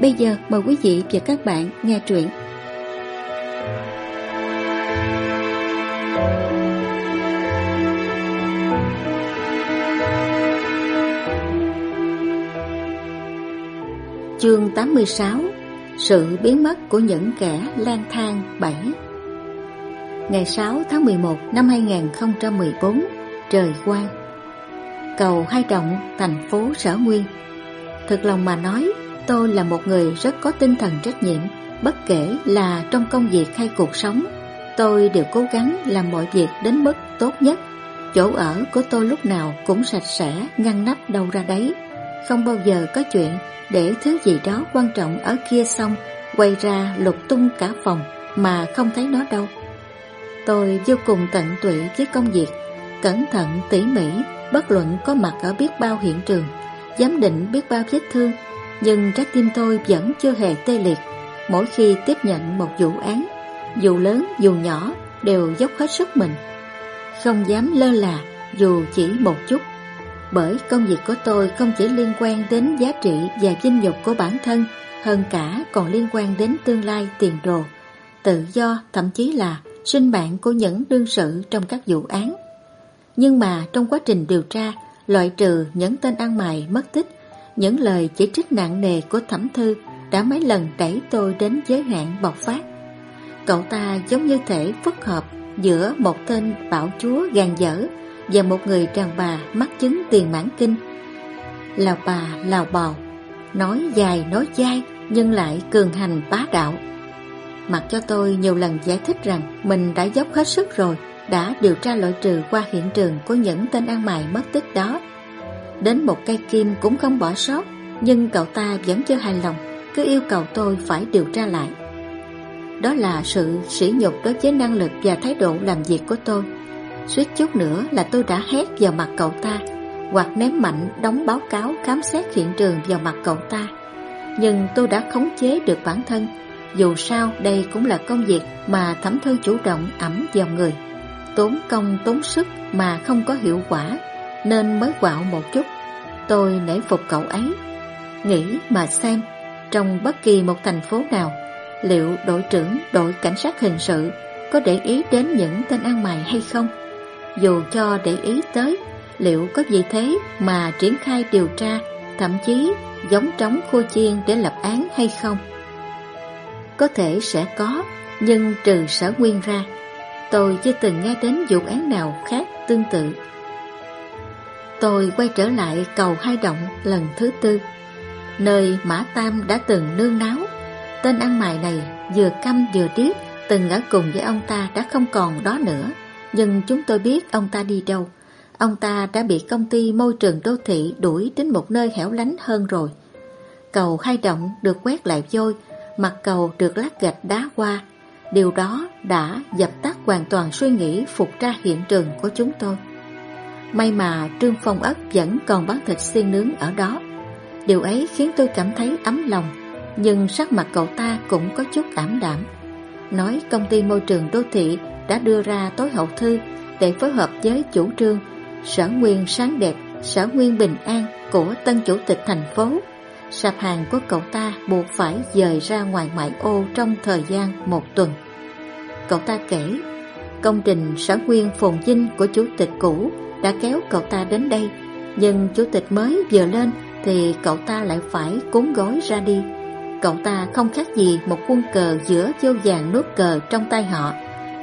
Bây giờ mời quý vị và các bạn nghe truyện. Chương 86 Sự biến mất của những kẻ lang thang 7 Ngày 6 tháng 11 năm 2014 Trời quang. Cầu Hai Động, thành phố Sở Nguyên. Thực lòng mà nói Tôi là một người rất có tinh thần trách nhiệm, bất kể là trong công việc hay cuộc sống. Tôi đều cố gắng làm mọi việc đến mức tốt nhất. Chỗ ở của tôi lúc nào cũng sạch sẽ, ngăn nắp đâu ra đấy. Không bao giờ có chuyện để thứ gì đó quan trọng ở kia xong, quay ra lục tung cả phòng mà không thấy nó đâu. Tôi vô cùng tận tụy với công việc, cẩn thận tỉ mỉ, bất luận có mặt ở biết bao hiện trường, giám định biết bao vết thương nhưng trái tim tôi vẫn chưa hề tê liệt. Mỗi khi tiếp nhận một vụ án, Dù lớn dù nhỏ, Đều dốc hết sức mình. Không dám lơ là, Dù chỉ một chút. Bởi công việc của tôi không chỉ liên quan đến giá trị và dinh dục của bản thân, Hơn cả còn liên quan đến tương lai tiền đồ. Tự do, thậm chí là sinh mạng của những đương sự trong các vụ án. Nhưng mà trong quá trình điều tra, Loại trừ những tên ăn mày mất tích những lời chỉ trích nặng nề của thẩm thư đã mấy lần đẩy tôi đến giới hạn bộc phát. Cậu ta giống như thể phức hợp giữa một tên bảo chúa gàn dở và một người đàn bà mắc chứng tiền mãn kinh. Lào bà, lào bào, nói dài nói dai nhưng lại cường hành bá đạo. Mặc cho tôi nhiều lần giải thích rằng mình đã dốc hết sức rồi, đã điều tra loại trừ qua hiện trường của những tên ăn mày mất tích đó Đến một cây kim cũng không bỏ sót, Nhưng cậu ta vẫn chưa hài lòng, Cứ yêu cầu tôi phải điều tra lại. Đó là sự sỉ nhục đối với năng lực và thái độ làm việc của tôi. Suýt chút nữa là tôi đã hét vào mặt cậu ta, Hoặc ném mạnh đóng báo cáo khám xét hiện trường vào mặt cậu ta. Nhưng tôi đã khống chế được bản thân, Dù sao đây cũng là công việc mà thẩm thư chủ động ẩm vào người. Tốn công tốn sức mà không có hiệu quả nên mới quạo một chút. Tôi nể phục cậu ấy. Nghĩ mà xem, trong bất kỳ một thành phố nào, liệu đội trưởng đội cảnh sát hình sự có để ý đến những tên ăn mày hay không? Dù cho để ý tới, liệu có gì thế mà triển khai điều tra, thậm chí giống trống khô chiên để lập án hay không? Có thể sẽ có, nhưng trừ sở nguyên ra, tôi chưa từng nghe đến vụ án nào khác tương tự. Tôi quay trở lại cầu hai động lần thứ tư, Nơi Mã Tam đã từng nương náo. Tên ăn mày này vừa căm vừa điếc, Từng ở cùng với ông ta đã không còn đó nữa. Nhưng chúng tôi biết ông ta đi đâu. Ông ta đã bị công ty môi trường đô thị đuổi đến một nơi hẻo lánh hơn rồi. Cầu hai động được quét lại vôi, Mặt cầu được lát gạch đá qua. Điều đó đã dập tắt hoàn toàn suy nghĩ phục ra hiện trường của chúng tôi. May mà Trương Phong Ất vẫn còn bán thịt xiên nướng ở đó. Điều ấy khiến tôi cảm thấy ấm lòng Nhưng sắc mặt cậu ta cũng có chút ảm đạm. Nói công ty môi trường đô thị đã đưa ra tối hậu thư Để phối hợp với chủ trương Sở Nguyên Sáng Đẹp, Sở Nguyên Bình An của tân chủ tịch thành phố. Sạp hàng của cậu ta buộc phải dời ra ngoài ngoại ô trong thời gian một tuần. Cậu ta kể Công trình sở nguyên phồn vinh của chủ tịch cũ đã kéo cậu ta đến đây. Nhưng chủ tịch mới vừa lên Thì cậu ta lại phải cuốn gói ra đi. Cậu ta không khác gì một quân cờ giữa vô vàng nốt cờ trong tay họ.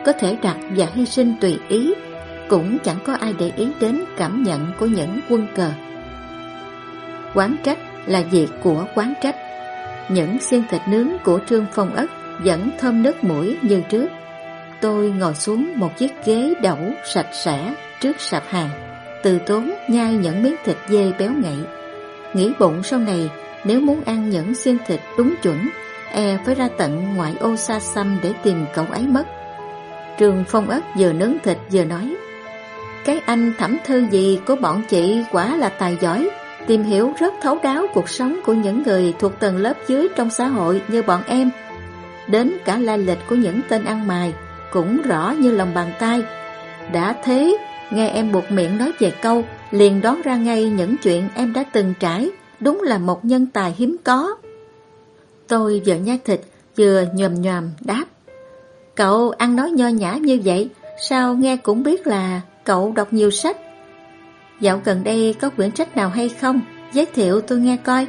Có thể đặt và hy sinh tùy ý, Cũng chẳng có ai để ý đến cảm nhận của những quân cờ. Quán trách là việc của quán trách. Những xiên thịt nướng của Trương Phong Ất vẫn thơm nước mũi như trước. Tôi ngồi xuống một chiếc ghế đẩu sạch sẽ trước sạp hàng, từ tốn nhai những miếng thịt dê béo ngậy. Nghĩ bụng sau này nếu muốn ăn những xiên thịt đúng chuẩn, e phải ra tận ngoại ô xa xăm để tìm cậu ấy mất. Trường Phong Ất vừa nướng thịt vừa nói Cái anh thẩm thư gì của bọn chị quả là tài giỏi Tìm hiểu rất thấu đáo cuộc sống của những người thuộc tầng lớp dưới trong xã hội như bọn em Đến cả lai lịch của những tên ăn mày cũng rõ như lòng bàn tay Đã thế, nghe em buộc miệng nói về câu Liền đoán ra ngay những chuyện em đã từng trải Đúng là một nhân tài hiếm có Tôi vừa nhai thịt vừa nhòm nhòm đáp Cậu ăn nói nho nhã như vậy, sao nghe cũng biết là cậu đọc nhiều sách. Dạo gần đây có quyển sách nào hay không? Giới thiệu tôi nghe coi.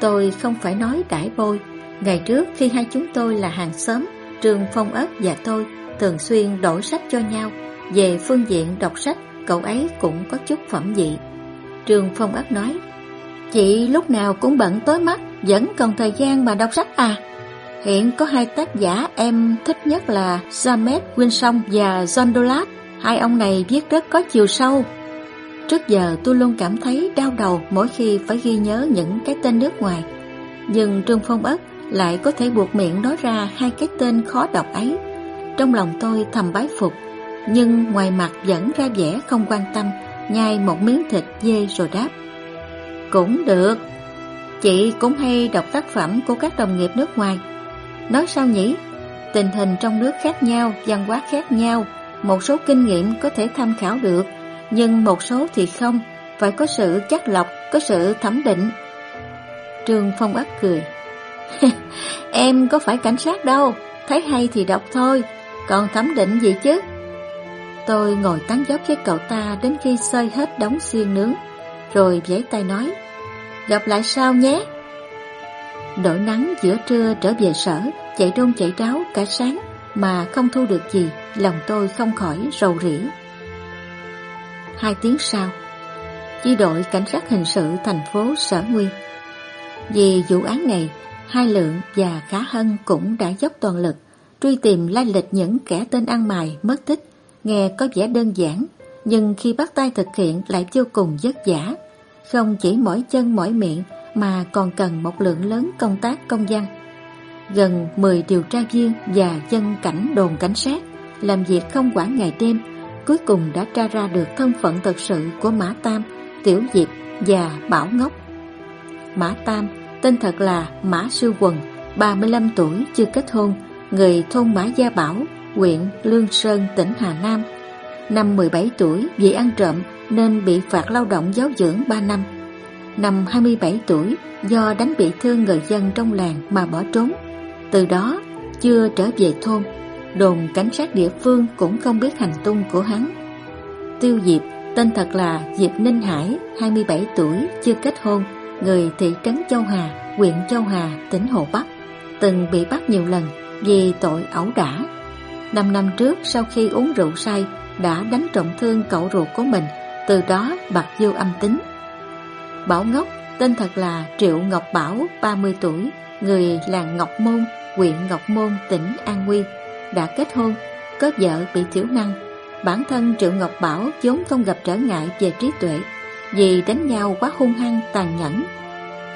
Tôi không phải nói đãi bôi. Ngày trước khi hai chúng tôi là hàng xóm, Trường Phong ớt và tôi thường xuyên đổi sách cho nhau. Về phương diện đọc sách, cậu ấy cũng có chút phẩm vị. Trường Phong Ất nói, Chị lúc nào cũng bận tối mắt, vẫn còn thời gian mà đọc sách à? Hiện có hai tác giả em thích nhất là James Winsong và John Dolat. Hai ông này viết rất có chiều sâu. Trước giờ tôi luôn cảm thấy đau đầu mỗi khi phải ghi nhớ những cái tên nước ngoài. Nhưng Trương Phong Ất lại có thể buộc miệng nói ra hai cái tên khó đọc ấy. Trong lòng tôi thầm bái phục, nhưng ngoài mặt vẫn ra vẻ không quan tâm, nhai một miếng thịt dê rồi đáp. Cũng được, chị cũng hay đọc tác phẩm của các đồng nghiệp nước ngoài. Nói sao nhỉ? Tình hình trong nước khác nhau, văn hóa khác nhau, một số kinh nghiệm có thể tham khảo được, nhưng một số thì không, phải có sự chắc lọc, có sự thẩm định. Trương Phong ác cười. cười. em có phải cảnh sát đâu, thấy hay thì đọc thôi, còn thẩm định gì chứ? Tôi ngồi tán dốc với cậu ta đến khi xơi hết đống xiên nướng, rồi giấy tay nói, gặp lại sau nhé. Đổi nắng giữa trưa trở về sở, chạy đôn chạy ráo cả sáng mà không thu được gì, lòng tôi không khỏi rầu rĩ. Hai tiếng sau, chi đội cảnh sát hình sự thành phố Sở Nguyên. Vì vụ án này, Hai Lượng và khá Hân cũng đã dốc toàn lực truy tìm lai lịch những kẻ tên ăn mày mất tích, nghe có vẻ đơn giản, nhưng khi bắt tay thực hiện lại vô cùng vất vả. Không chỉ mỗi chân mỗi miệng mà còn cần một lượng lớn công tác công dân. Gần 10 điều tra viên và dân cảnh đồn cảnh sát làm việc không quản ngày đêm, cuối cùng đã tra ra được thân phận thật sự của Mã Tam, Tiểu Diệp và Bảo Ngốc. Mã Tam, tên thật là Mã Sư Quần, 35 tuổi chưa kết hôn, người thôn Mã Gia Bảo, huyện Lương Sơn, tỉnh Hà Nam. Năm 17 tuổi vì ăn trộm nên bị phạt lao động giáo dưỡng 3 năm. Năm 27 tuổi, do đánh bị thương người dân trong làng mà bỏ trốn. Từ đó, chưa trở về thôn, đồn cảnh sát địa phương cũng không biết hành tung của hắn. Tiêu Diệp, tên thật là Diệp Ninh Hải, 27 tuổi, chưa kết hôn, người thị trấn Châu Hà, huyện Châu Hà, tỉnh Hồ Bắc, từng bị bắt nhiều lần vì tội ẩu đả. Năm năm trước, sau khi uống rượu say, đã đánh trọng thương cậu ruột của mình, từ đó bạc vô âm tính. Bảo Ngốc, tên thật là Triệu Ngọc Bảo, 30 tuổi, người làng Ngọc Môn, huyện Ngọc Môn, tỉnh An Huy đã kết hôn, có vợ bị thiểu năng. Bản thân Triệu Ngọc Bảo vốn không gặp trở ngại về trí tuệ, vì đánh nhau quá hung hăng, tàn nhẫn.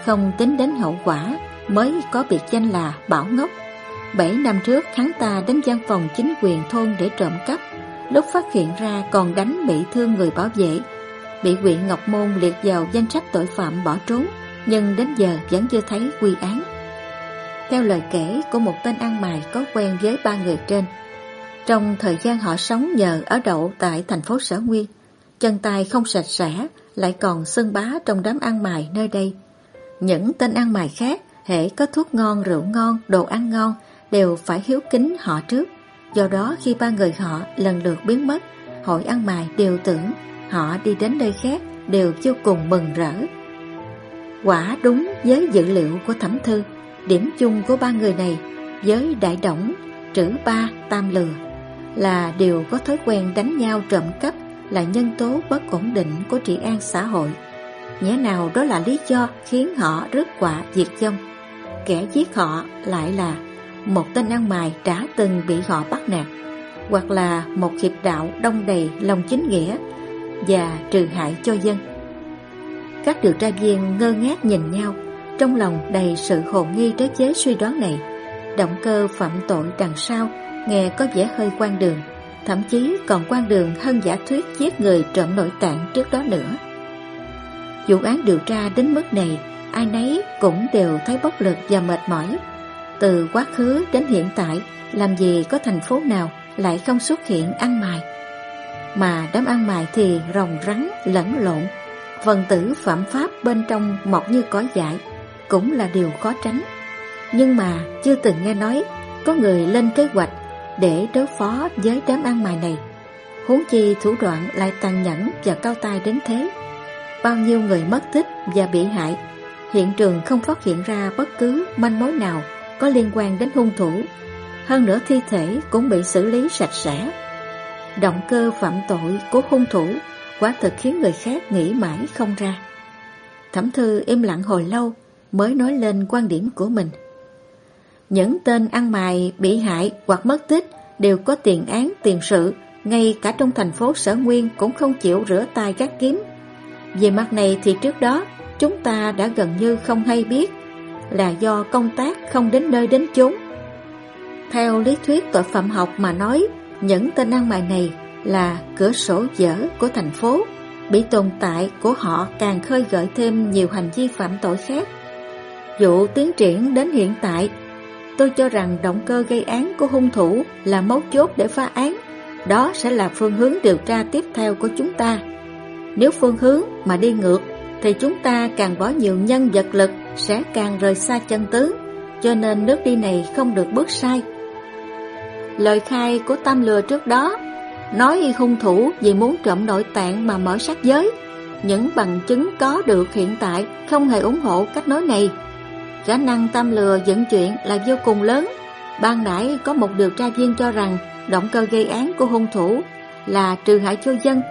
Không tính đến hậu quả, mới có biệt danh là Bảo Ngốc. Bảy năm trước, hắn ta đến văn phòng chính quyền thôn để trộm cắp. Lúc phát hiện ra còn đánh bị thương người bảo vệ, bị huyện Ngọc Môn liệt vào danh sách tội phạm bỏ trốn, nhưng đến giờ vẫn chưa thấy quy án. Theo lời kể của một tên ăn mày có quen với ba người trên, trong thời gian họ sống nhờ ở đậu tại thành phố Sở Nguyên, chân tay không sạch sẽ, lại còn xưng bá trong đám ăn mày nơi đây. Những tên ăn mày khác, hệ có thuốc ngon, rượu ngon, đồ ăn ngon, đều phải hiếu kính họ trước. Do đó khi ba người họ lần lượt biến mất, hội ăn mày đều tưởng họ đi đến nơi khác đều vô cùng mừng rỡ. Quả đúng với dữ liệu của thẩm thư, điểm chung của ba người này với đại động, trữ ba, tam lừa là đều có thói quen đánh nhau trộm cắp là nhân tố bất ổn định của trị an xã hội. Nhẽ nào đó là lý do khiến họ rước quả diệt vong. Kẻ giết họ lại là một tên ăn mày đã từng bị họ bắt nạt, hoặc là một hiệp đạo đông đầy lòng chính nghĩa và trừ hại cho dân. Các điều tra viên ngơ ngác nhìn nhau, trong lòng đầy sự hồ nghi trái chế suy đoán này. Động cơ phạm tội đằng sau nghe có vẻ hơi quan đường, thậm chí còn quan đường hơn giả thuyết giết người trộm nội tạng trước đó nữa. Vụ án điều tra đến mức này, ai nấy cũng đều thấy bất lực và mệt mỏi. Từ quá khứ đến hiện tại, làm gì có thành phố nào lại không xuất hiện ăn mài. Mà đám ăn mài thì rồng rắn lẫn lộn, phần tử phạm pháp bên trong mọc như cỏ dại, cũng là điều khó tránh. Nhưng mà chưa từng nghe nói có người lên kế hoạch để đối phó với đám ăn mày này. Huống chi thủ đoạn lại tàn nhẫn và cao tay đến thế. Bao nhiêu người mất tích và bị hại, hiện trường không phát hiện ra bất cứ manh mối nào có liên quan đến hung thủ. Hơn nữa thi thể cũng bị xử lý sạch sẽ. Động cơ phạm tội của hung thủ quả thực khiến người khác nghĩ mãi không ra. Thẩm thư im lặng hồi lâu mới nói lên quan điểm của mình. Những tên ăn mày, bị hại hoặc mất tích đều có tiền án, tiền sự, ngay cả trong thành phố sở nguyên cũng không chịu rửa tay gác kiếm. Về mặt này thì trước đó chúng ta đã gần như không hay biết là do công tác không đến nơi đến chốn. Theo lý thuyết tội phạm học mà nói, những tên ăn mày này là cửa sổ dở của thành phố, bị tồn tại của họ càng khơi gợi thêm nhiều hành vi phạm tội khác. Vụ tiến triển đến hiện tại Tôi cho rằng động cơ gây án của hung thủ là mấu chốt để phá án. Đó sẽ là phương hướng điều tra tiếp theo của chúng ta. Nếu phương hướng mà đi ngược, thì chúng ta càng bỏ nhiều nhân vật lực sẽ càng rời xa chân tướng, cho nên nước đi này không được bước sai. Lời khai của Tam Lừa trước đó nói hung thủ vì muốn trộm nội tạng mà mở sát giới. Những bằng chứng có được hiện tại không hề ủng hộ cách nói này. Khả năng tam lừa dẫn chuyện là vô cùng lớn. Ban nãy có một điều tra viên cho rằng động cơ gây án của hung thủ là trừ hại cho dân.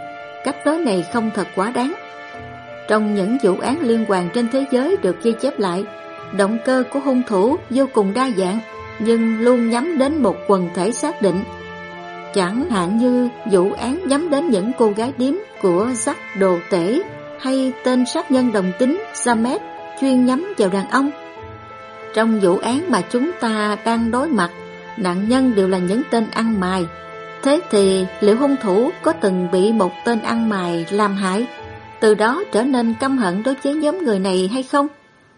Cách nói này không thật quá đáng. Trong những vụ án liên quan trên thế giới được ghi chép lại, động cơ của hung thủ vô cùng đa dạng, nhưng luôn nhắm đến một quần thể xác định. Chẳng hạn như vụ án nhắm đến những cô gái điếm của Jack Đồ Tể hay tên sát nhân đồng tính samet chuyên nhắm vào đàn ông trong vụ án mà chúng ta đang đối mặt, nạn nhân đều là những tên ăn mày. Thế thì liệu hung thủ có từng bị một tên ăn mày làm hại, từ đó trở nên căm hận đối với nhóm người này hay không?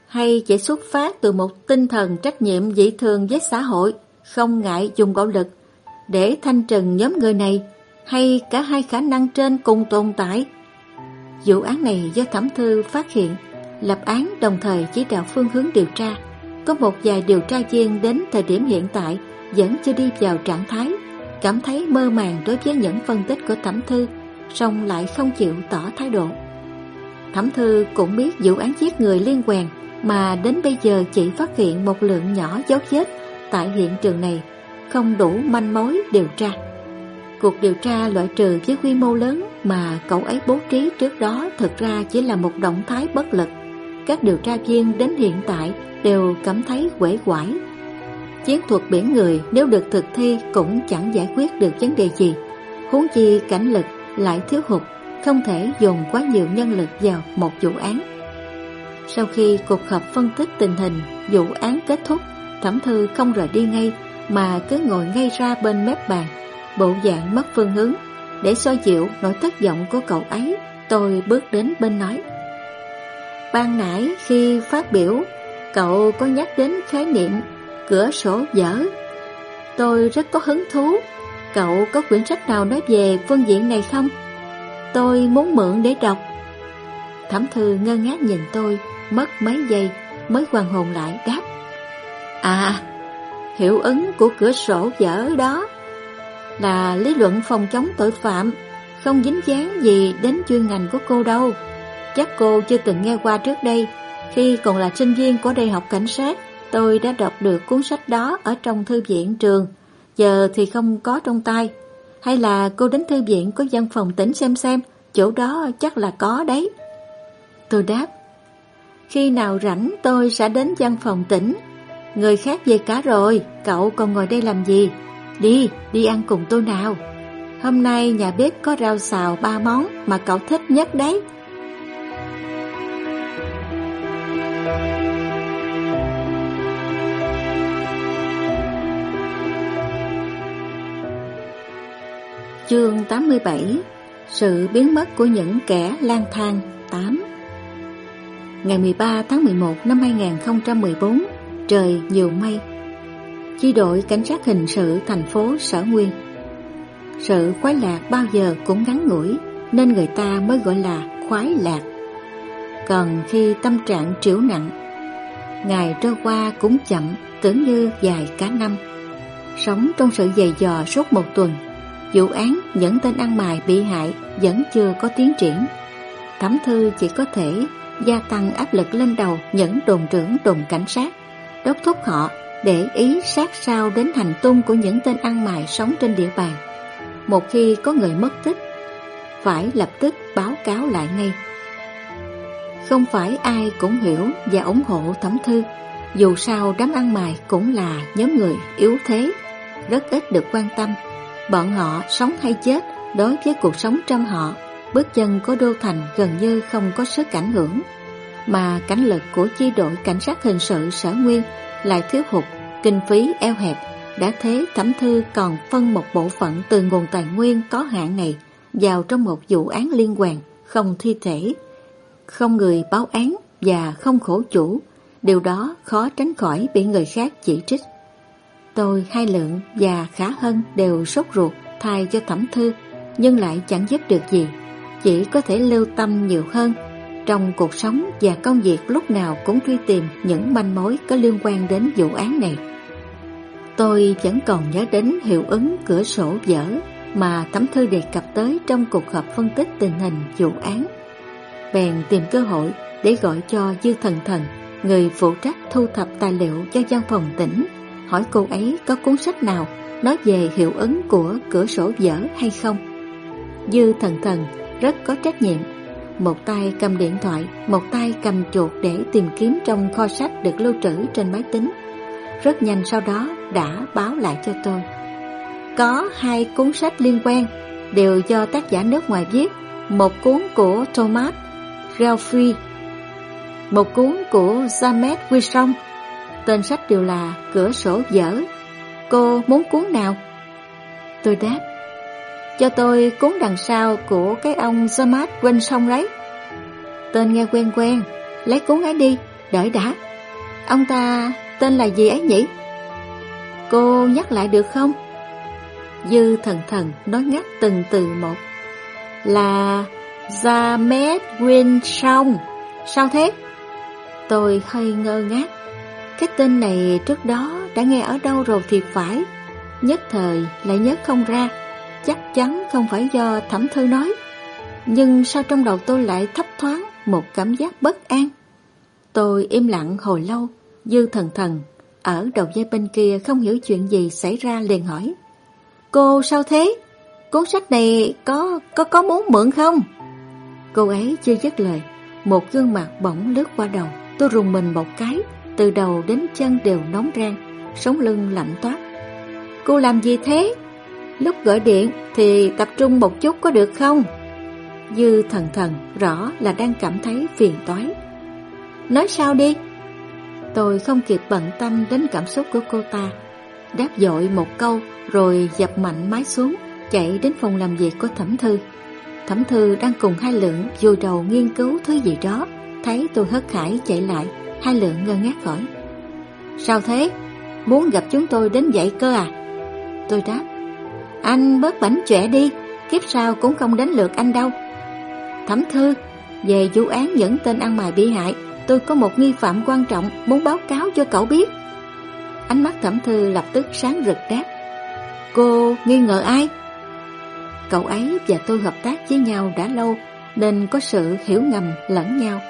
Hay chỉ xuất phát từ một tinh thần trách nhiệm dị thường với xã hội, không ngại dùng bạo lực để thanh trừng nhóm người này, hay cả hai khả năng trên cùng tồn tại? Vụ án này do thẩm thư phát hiện, lập án đồng thời chỉ đạo phương hướng điều tra. Có một vài điều tra viên đến thời điểm hiện tại vẫn chưa đi vào trạng thái, cảm thấy mơ màng đối với những phân tích của Thẩm Thư, song lại không chịu tỏ thái độ. Thẩm Thư cũng biết vụ án giết người liên quan, mà đến bây giờ chỉ phát hiện một lượng nhỏ dấu vết tại hiện trường này, không đủ manh mối điều tra. Cuộc điều tra loại trừ với quy mô lớn mà cậu ấy bố trí trước đó thực ra chỉ là một động thái bất lực. Các điều tra viên đến hiện tại đều cảm thấy quể quải. Chiến thuật biển người nếu được thực thi cũng chẳng giải quyết được vấn đề gì. Huống chi cảnh lực lại thiếu hụt, không thể dồn quá nhiều nhân lực vào một vụ án. Sau khi cuộc họp phân tích tình hình, vụ án kết thúc, Thẩm Thư không rời đi ngay mà cứ ngồi ngay ra bên mép bàn, bộ dạng mất phương hướng. Để xoa dịu nỗi thất vọng của cậu ấy, tôi bước đến bên nói. Ban nãy khi phát biểu Cậu có nhắc đến khái niệm cửa sổ dở. Tôi rất có hứng thú. Cậu có quyển sách nào nói về phương diện này không? Tôi muốn mượn để đọc. Thẩm thư ngơ ngác nhìn tôi, mất mấy giây mới hoàn hồn lại đáp. À, hiệu ứng của cửa sổ dở đó là lý luận phòng chống tội phạm, không dính dáng gì đến chuyên ngành của cô đâu. Chắc cô chưa từng nghe qua trước đây. Khi còn là sinh viên của Đại học Cảnh sát, tôi đã đọc được cuốn sách đó ở trong thư viện trường, giờ thì không có trong tay. Hay là cô đến thư viện có văn phòng tỉnh xem xem, chỗ đó chắc là có đấy. Tôi đáp, khi nào rảnh tôi sẽ đến văn phòng tỉnh. Người khác về cả rồi, cậu còn ngồi đây làm gì? Đi, đi ăn cùng tôi nào. Hôm nay nhà bếp có rau xào ba món mà cậu thích nhất đấy. Chương 87 Sự biến mất của những kẻ lang thang. 8 Ngày 13 tháng 11 năm 2014 Trời nhiều mây. Chi đội cảnh sát hình sự thành phố Sở Nguyên. Sự khoái lạc bao giờ cũng ngắn ngủi, Nên người ta mới gọi là khoái lạc. Còn khi tâm trạng triểu nặng, Ngày trôi qua cũng chậm, Tưởng như dài cả năm. Sống trong sự dày dò suốt một tuần Vụ án những tên ăn mày bị hại vẫn chưa có tiến triển. Thẩm thư chỉ có thể gia tăng áp lực lên đầu những đồn trưởng đồn cảnh sát, đốc thúc họ để ý sát sao đến hành tung của những tên ăn mày sống trên địa bàn. Một khi có người mất tích, phải lập tức báo cáo lại ngay. Không phải ai cũng hiểu và ủng hộ thẩm thư, dù sao đám ăn mày cũng là nhóm người yếu thế, rất ít được quan tâm Bọn họ sống hay chết đối với cuộc sống trong họ, bước chân của Đô Thành gần như không có sức ảnh hưởng. Mà cảnh lực của chi đội cảnh sát hình sự sở nguyên lại thiếu hụt, kinh phí eo hẹp, đã thế thẩm thư còn phân một bộ phận từ nguồn tài nguyên có hạn này vào trong một vụ án liên quan, không thi thể, không người báo án và không khổ chủ, điều đó khó tránh khỏi bị người khác chỉ trích. Tôi, Hai Lượng và khá hơn đều sốt ruột thay cho thẩm thư, nhưng lại chẳng giúp được gì. Chỉ có thể lưu tâm nhiều hơn. Trong cuộc sống và công việc lúc nào cũng truy tìm những manh mối có liên quan đến vụ án này. Tôi vẫn còn nhớ đến hiệu ứng cửa sổ dở mà thẩm thư đề cập tới trong cuộc họp phân tích tình hình vụ án. Bèn tìm cơ hội để gọi cho Dư Thần Thần, người phụ trách thu thập tài liệu cho văn phòng tỉnh hỏi cô ấy có cuốn sách nào nói về hiệu ứng của cửa sổ dở hay không. Dư thần thần rất có trách nhiệm. Một tay cầm điện thoại, một tay cầm chuột để tìm kiếm trong kho sách được lưu trữ trên máy tính. Rất nhanh sau đó đã báo lại cho tôi. Có hai cuốn sách liên quan, đều do tác giả nước ngoài viết. Một cuốn của Thomas Gelfrey, một cuốn của James Wilson Tên sách đều là Cửa sổ dở Cô muốn cuốn nào? Tôi đáp Cho tôi cuốn đằng sau của cái ông Zermatt quên sông đấy Tên nghe quen quen Lấy cuốn ấy đi, đợi đã Ông ta tên là gì ấy nhỉ? Cô nhắc lại được không? Dư thần thần nói ngắt từng từ một Là Jamet Winsong Sao thế? Tôi hơi ngơ ngác cái tên này trước đó đã nghe ở đâu rồi thì phải. Nhất thời lại nhớ không ra, Chắc chắn không phải do thẩm thư nói. Nhưng sao trong đầu tôi lại thấp thoáng Một cảm giác bất an? Tôi im lặng hồi lâu, Dư thần thần, Ở đầu dây bên kia không hiểu chuyện gì xảy ra liền hỏi. Cô sao thế? Cuốn sách này có có có muốn mượn không? Cô ấy chưa dứt lời, Một gương mặt bỗng lướt qua đầu. Tôi rùng mình một cái từ đầu đến chân đều nóng rang, sống lưng lạnh toát. Cô làm gì thế? Lúc gọi điện thì tập trung một chút có được không? Dư thần thần rõ là đang cảm thấy phiền toái. Nói sao đi? Tôi không kịp bận tâm đến cảm xúc của cô ta. Đáp dội một câu rồi dập mạnh máy xuống, chạy đến phòng làm việc của Thẩm Thư. Thẩm Thư đang cùng hai lượng dù đầu nghiên cứu thứ gì đó, thấy tôi hớt khải chạy lại, Hai lượng ngơ ngác hỏi Sao thế? Muốn gặp chúng tôi đến vậy cơ à? Tôi đáp Anh bớt bảnh trẻ đi, Kiếp sau cũng không đến lượt anh đâu Thẩm thư, Về vụ án dẫn tên ăn mày bị hại, Tôi có một nghi phạm quan trọng Muốn báo cáo cho cậu biết Ánh mắt thẩm thư lập tức sáng rực đáp Cô nghi ngờ ai? Cậu ấy và tôi hợp tác với nhau đã lâu Nên có sự hiểu ngầm lẫn nhau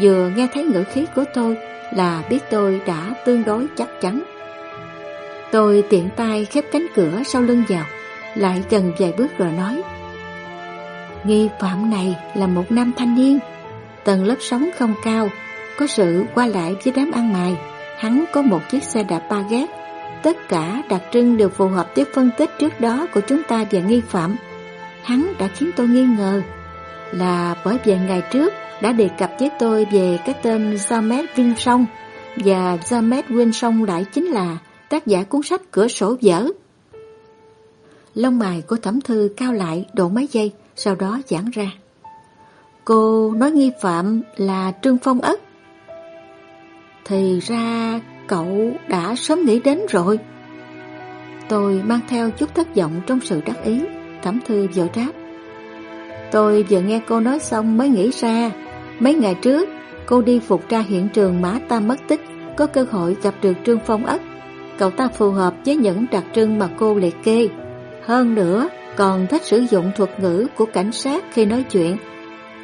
Vừa nghe thấy ngữ khí của tôi là biết tôi đã tương đối chắc chắn. Tôi tiện tay khép cánh cửa sau lưng vào, lại gần vài bước rồi nói. Nghi phạm này là một nam thanh niên, tầng lớp sống không cao, có sự qua lại với đám ăn mày. Hắn có một chiếc xe đạp ba gác, tất cả đặc trưng đều phù hợp với phân tích trước đó của chúng ta về nghi phạm. Hắn đã khiến tôi nghi ngờ là bởi vì ngày trước đã đề cập với tôi về cái tên James Winsong và James Winsong lại chính là tác giả cuốn sách Cửa sổ dở. lông mày của thẩm thư cao lại độ mấy giây, sau đó giãn ra. Cô nói nghi phạm là Trương Phong Ất. Thì ra cậu đã sớm nghĩ đến rồi. Tôi mang theo chút thất vọng trong sự đắc ý, thẩm thư vội đáp. Tôi vừa nghe cô nói xong mới nghĩ ra, mấy ngày trước cô đi phục tra hiện trường má ta mất tích, có cơ hội gặp được Trương Phong Ất. Cậu ta phù hợp với những đặc trưng mà cô liệt kê. Hơn nữa, còn thích sử dụng thuật ngữ của cảnh sát khi nói chuyện.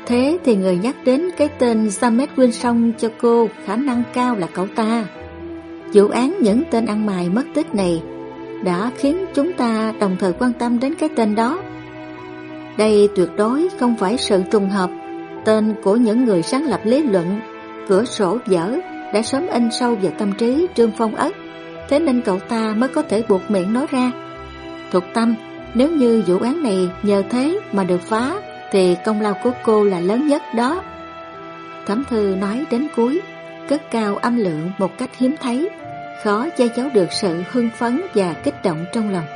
Thế thì người nhắc đến cái tên Samet Wilson cho cô khả năng cao là cậu ta. Vụ án những tên ăn mày mất tích này đã khiến chúng ta đồng thời quan tâm đến cái tên đó. Đây tuyệt đối không phải sự trùng hợp. Tên của những người sáng lập lý luận cửa sổ dở đã sớm in sâu vào tâm trí Trương Phong Ất, thế nên cậu ta mới có thể buộc miệng nói ra. Thuộc tâm, nếu như vụ án này nhờ thế mà được phá, thì công lao của cô là lớn nhất đó. Thẩm thư nói đến cuối, cất cao âm lượng một cách hiếm thấy, khó che giấu được sự hưng phấn và kích động trong lòng.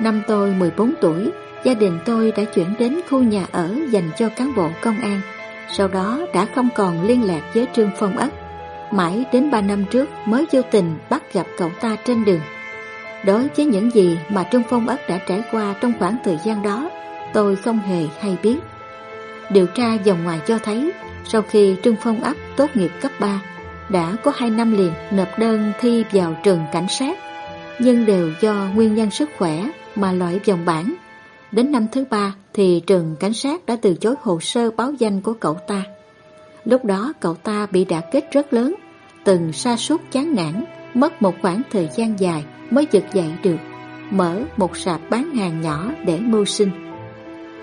Năm tôi 14 tuổi, gia đình tôi đã chuyển đến khu nhà ở dành cho cán bộ công an, sau đó đã không còn liên lạc với Trương Phong Ất. Mãi đến 3 năm trước mới vô tình bắt gặp cậu ta trên đường. Đối với những gì mà Trương Phong Ất đã trải qua trong khoảng thời gian đó, tôi không hề hay biết. Điều tra vòng ngoài cho thấy, sau khi Trương Phong Ất tốt nghiệp cấp 3, đã có 2 năm liền nộp đơn thi vào trường cảnh sát, nhưng đều do nguyên nhân sức khỏe mà loại vòng bản. Đến năm thứ ba thì trường cảnh sát đã từ chối hồ sơ báo danh của cậu ta. Lúc đó cậu ta bị đả kích rất lớn, từng sa sút chán nản, mất một khoảng thời gian dài mới giật dậy được, mở một sạp bán hàng nhỏ để mưu sinh.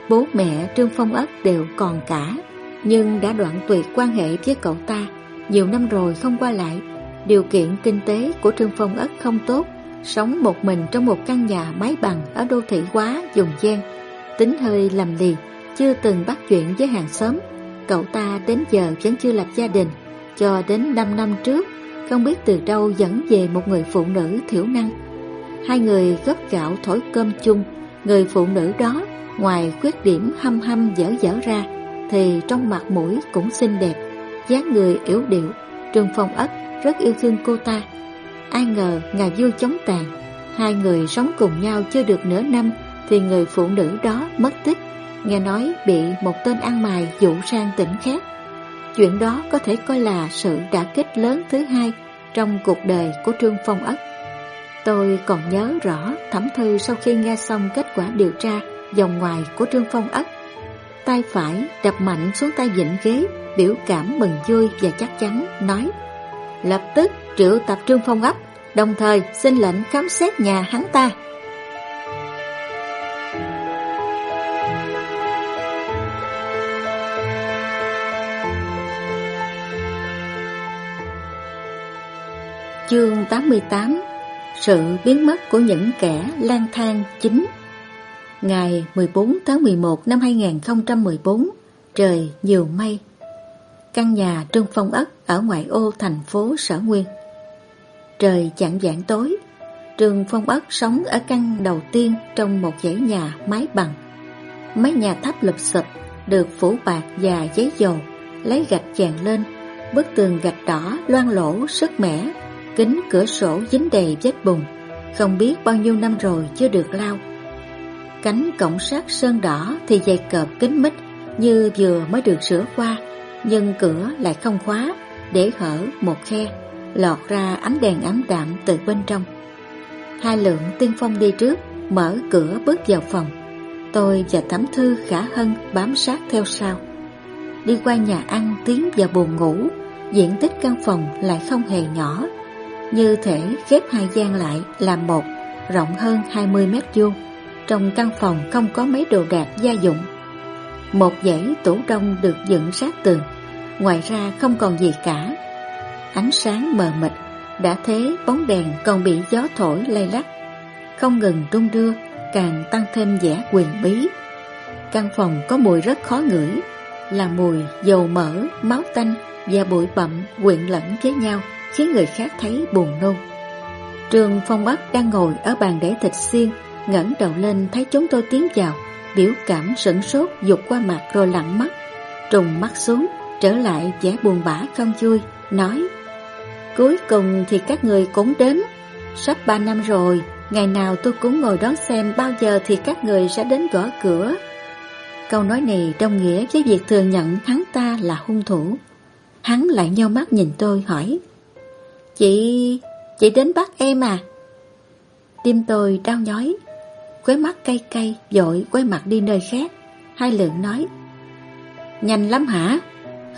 Bố mẹ Trương Phong Ất đều còn cả, nhưng đã đoạn tuyệt quan hệ với cậu ta, nhiều năm rồi không qua lại. Điều kiện kinh tế của Trương Phong Ất không tốt, sống một mình trong một căn nhà mái bằng ở đô thị quá dùng gian, tính hơi lầm lì, chưa từng bắt chuyện với hàng xóm. Cậu ta đến giờ vẫn chưa lập gia đình, cho đến 5 năm trước không biết từ đâu dẫn về một người phụ nữ thiểu năng. Hai người gấp gạo thổi cơm chung, người phụ nữ đó ngoài khuyết điểm hăm hăm dở dở ra, thì trong mặt mũi cũng xinh đẹp, dáng người yếu điệu. trường Phong Ất rất yêu thương cô ta. Ai ngờ nhà vua chống tàn, hai người sống cùng nhau chưa được nửa năm thì người phụ nữ đó mất tích, nghe nói bị một tên ăn mày dụ sang tỉnh khác. Chuyện đó có thể coi là sự đả kích lớn thứ hai trong cuộc đời của Trương Phong Ất. Tôi còn nhớ rõ thẩm thư sau khi nghe xong kết quả điều tra dòng ngoài của Trương Phong Ất. Tay phải đập mạnh xuống tay dịnh ghế, biểu cảm mừng vui và chắc chắn, nói Lập tức triệu tập Trương Phong Ất, đồng thời xin lệnh khám xét nhà hắn ta. Chương 88 Sự biến mất của những kẻ lang thang chính. Ngày 14 tháng 11 năm 2014 Trời nhiều mây. Căn nhà Trương Phong Ất ở ngoại ô thành phố Sở Nguyên. Trời chạng vạng tối. Trường Phong Ất sống ở căn đầu tiên trong một dãy nhà mái bằng. Mái nhà thấp lụp sụp được phủ bạc và giấy dầu, Lấy gạch chèn lên. Bức tường gạch đỏ loang lỗ sức mẻ, Kính cửa sổ dính đầy vết bùn, Không biết bao nhiêu năm rồi chưa được lau. Cánh cổng sắt sơn đỏ thì dày cợp kính mít, Như vừa mới được sửa qua, Nhưng cửa lại không khóa Để hở một khe. Lọt ra ánh đèn ấm đạm từ bên trong Hai lượng tiên phong đi trước Mở cửa bước vào phòng Tôi và Thẩm Thư Khả Hân bám sát theo sau Đi qua nhà ăn tiến vào buồn ngủ Diện tích căn phòng lại không hề nhỏ như thể ghép hai gian lại làm một, rộng hơn 20 mét vuông. Trong căn phòng không có mấy đồ đạc gia dụng. Một dãy tủ đông được dựng sát tường, ngoài ra không còn gì cả. Ánh sáng mờ mịt, đã thế bóng đèn còn bị gió thổi lay lắc. Không ngừng rung đưa, càng tăng thêm vẻ quyền bí. Căn phòng có mùi rất khó ngửi, là mùi dầu mỡ, máu tanh và bụi bặm quyện lẫn với nhau khiến người khác thấy buồn nôn. Trường Phong Bắc đang ngồi ở bàn để thịt xiên, ngẩng đầu lên thấy chúng tôi tiến vào, biểu cảm sửng sốt dục qua mặt rồi lặng mắt, trùng mắt xuống, trở lại vẻ buồn bã không vui, nói Cuối cùng thì các người cũng đến, sắp ba năm rồi, ngày nào tôi cũng ngồi đón xem bao giờ thì các người sẽ đến gõ cửa. Câu nói này đồng nghĩa với việc thừa nhận hắn ta là hung thủ. Hắn lại nhau mắt nhìn tôi hỏi Chị... chị đến bắt em à? Tim tôi đau nhói Quế mắt cay cay Dội quay mặt đi nơi khác Hai lượng nói Nhanh lắm hả?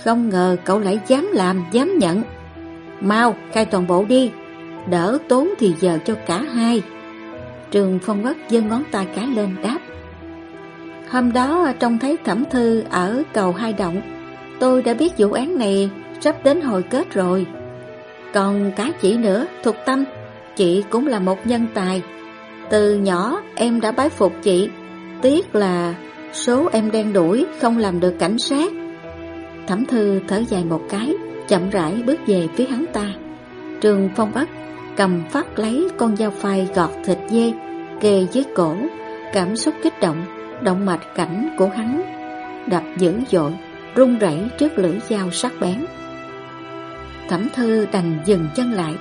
Không ngờ cậu lại dám làm, dám nhận Mau, khai toàn bộ đi. Đỡ tốn thì giờ cho cả hai. Trường Phong Quốc giơ ngón tay cái lên đáp. Hôm đó trông thấy thẩm thư ở cầu hai động. Tôi đã biết vụ án này sắp đến hồi kết rồi. Còn cả chị nữa, Thục Tâm Chị cũng là một nhân tài. Từ nhỏ em đã bái phục chị. Tiếc là số em đen đuổi không làm được cảnh sát. Thẩm thư thở dài một cái. Chậm rãi bước về phía hắn ta. Trường Phong Bắc cầm phát lấy con dao phai gọt thịt dê, Kề dưới cổ, Cảm xúc kích động Động mạch cảnh của hắn Đập dữ dội Rung rẩy trước lưỡi dao sắc bén. Thẩm thư đành dừng chân lại.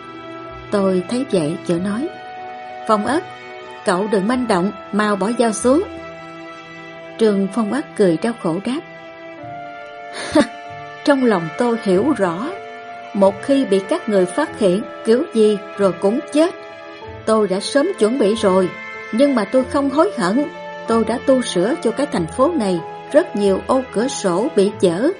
Tôi thấy vậy chở nói, Phong ất Cậu đừng manh động, Mau bỏ dao xuống. Trường Phong ất cười đau khổ đáp Trong lòng tôi hiểu rõ Một khi bị các người phát hiện Kiểu gì rồi cũng chết Tôi đã sớm chuẩn bị rồi Nhưng mà tôi không hối hận Tôi đã tu sửa cho cái thành phố này Rất nhiều ô cửa sổ bị chở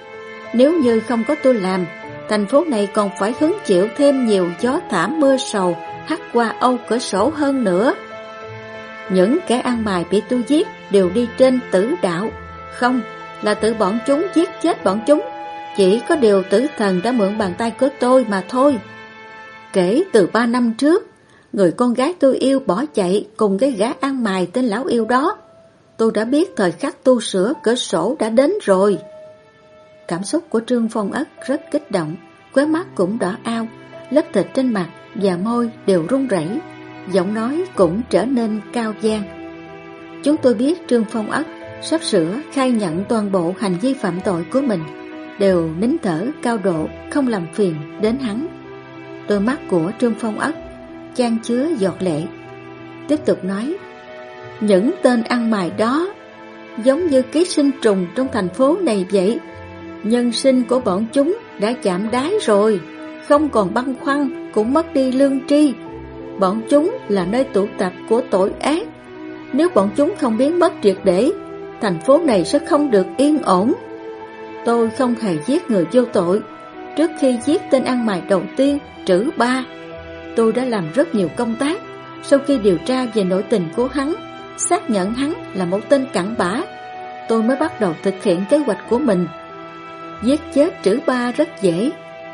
Nếu như không có tôi làm Thành phố này còn phải hứng chịu thêm nhiều gió thảm mưa sầu hắt qua ô cửa sổ hơn nữa. Những kẻ ăn mày bị tôi giết đều đi trên tử đạo, không là tự bọn chúng giết chết bọn chúng. Chỉ có điều tử thần đã mượn bàn tay của tôi mà thôi. Kể từ ba năm trước, người con gái tôi yêu bỏ chạy cùng cái gã ăn mày tên lão yêu đó. Tôi đã biết thời khắc tu sửa cửa sổ đã đến rồi. Cảm xúc của Trương Phong Ất rất kích động, khóe mắt cũng đỏ ao, lớp thịt trên mặt và môi đều run rẩy, giọng nói cũng trở nên cao gian. Chúng tôi biết Trương Phong Ất sắp sửa khai nhận toàn bộ hành vi phạm tội của mình, đều nín thở cao độ, không làm phiền đến hắn. Đôi mắt của Trương Phong Ất chan chứa giọt lệ. Tiếp tục nói, những tên ăn mày đó giống như ký sinh trùng trong thành phố này vậy. Nhân sinh của bọn chúng đã chạm đáy rồi, không còn băn khoăn, cũng mất đi lương tri. Bọn chúng là nơi tụ tập của tội ác. Nếu bọn chúng không biến mất triệt để, thành phố này sẽ không được yên ổn. Tôi không hề giết người vô tội. Trước khi giết tên ăn mày đầu tiên, trữ ba, tôi đã làm rất nhiều công tác. Sau khi điều tra về nội tình của hắn, xác nhận hắn là một tên cặn bã, tôi mới bắt đầu thực hiện kế hoạch của mình Giết chết trữ ba rất dễ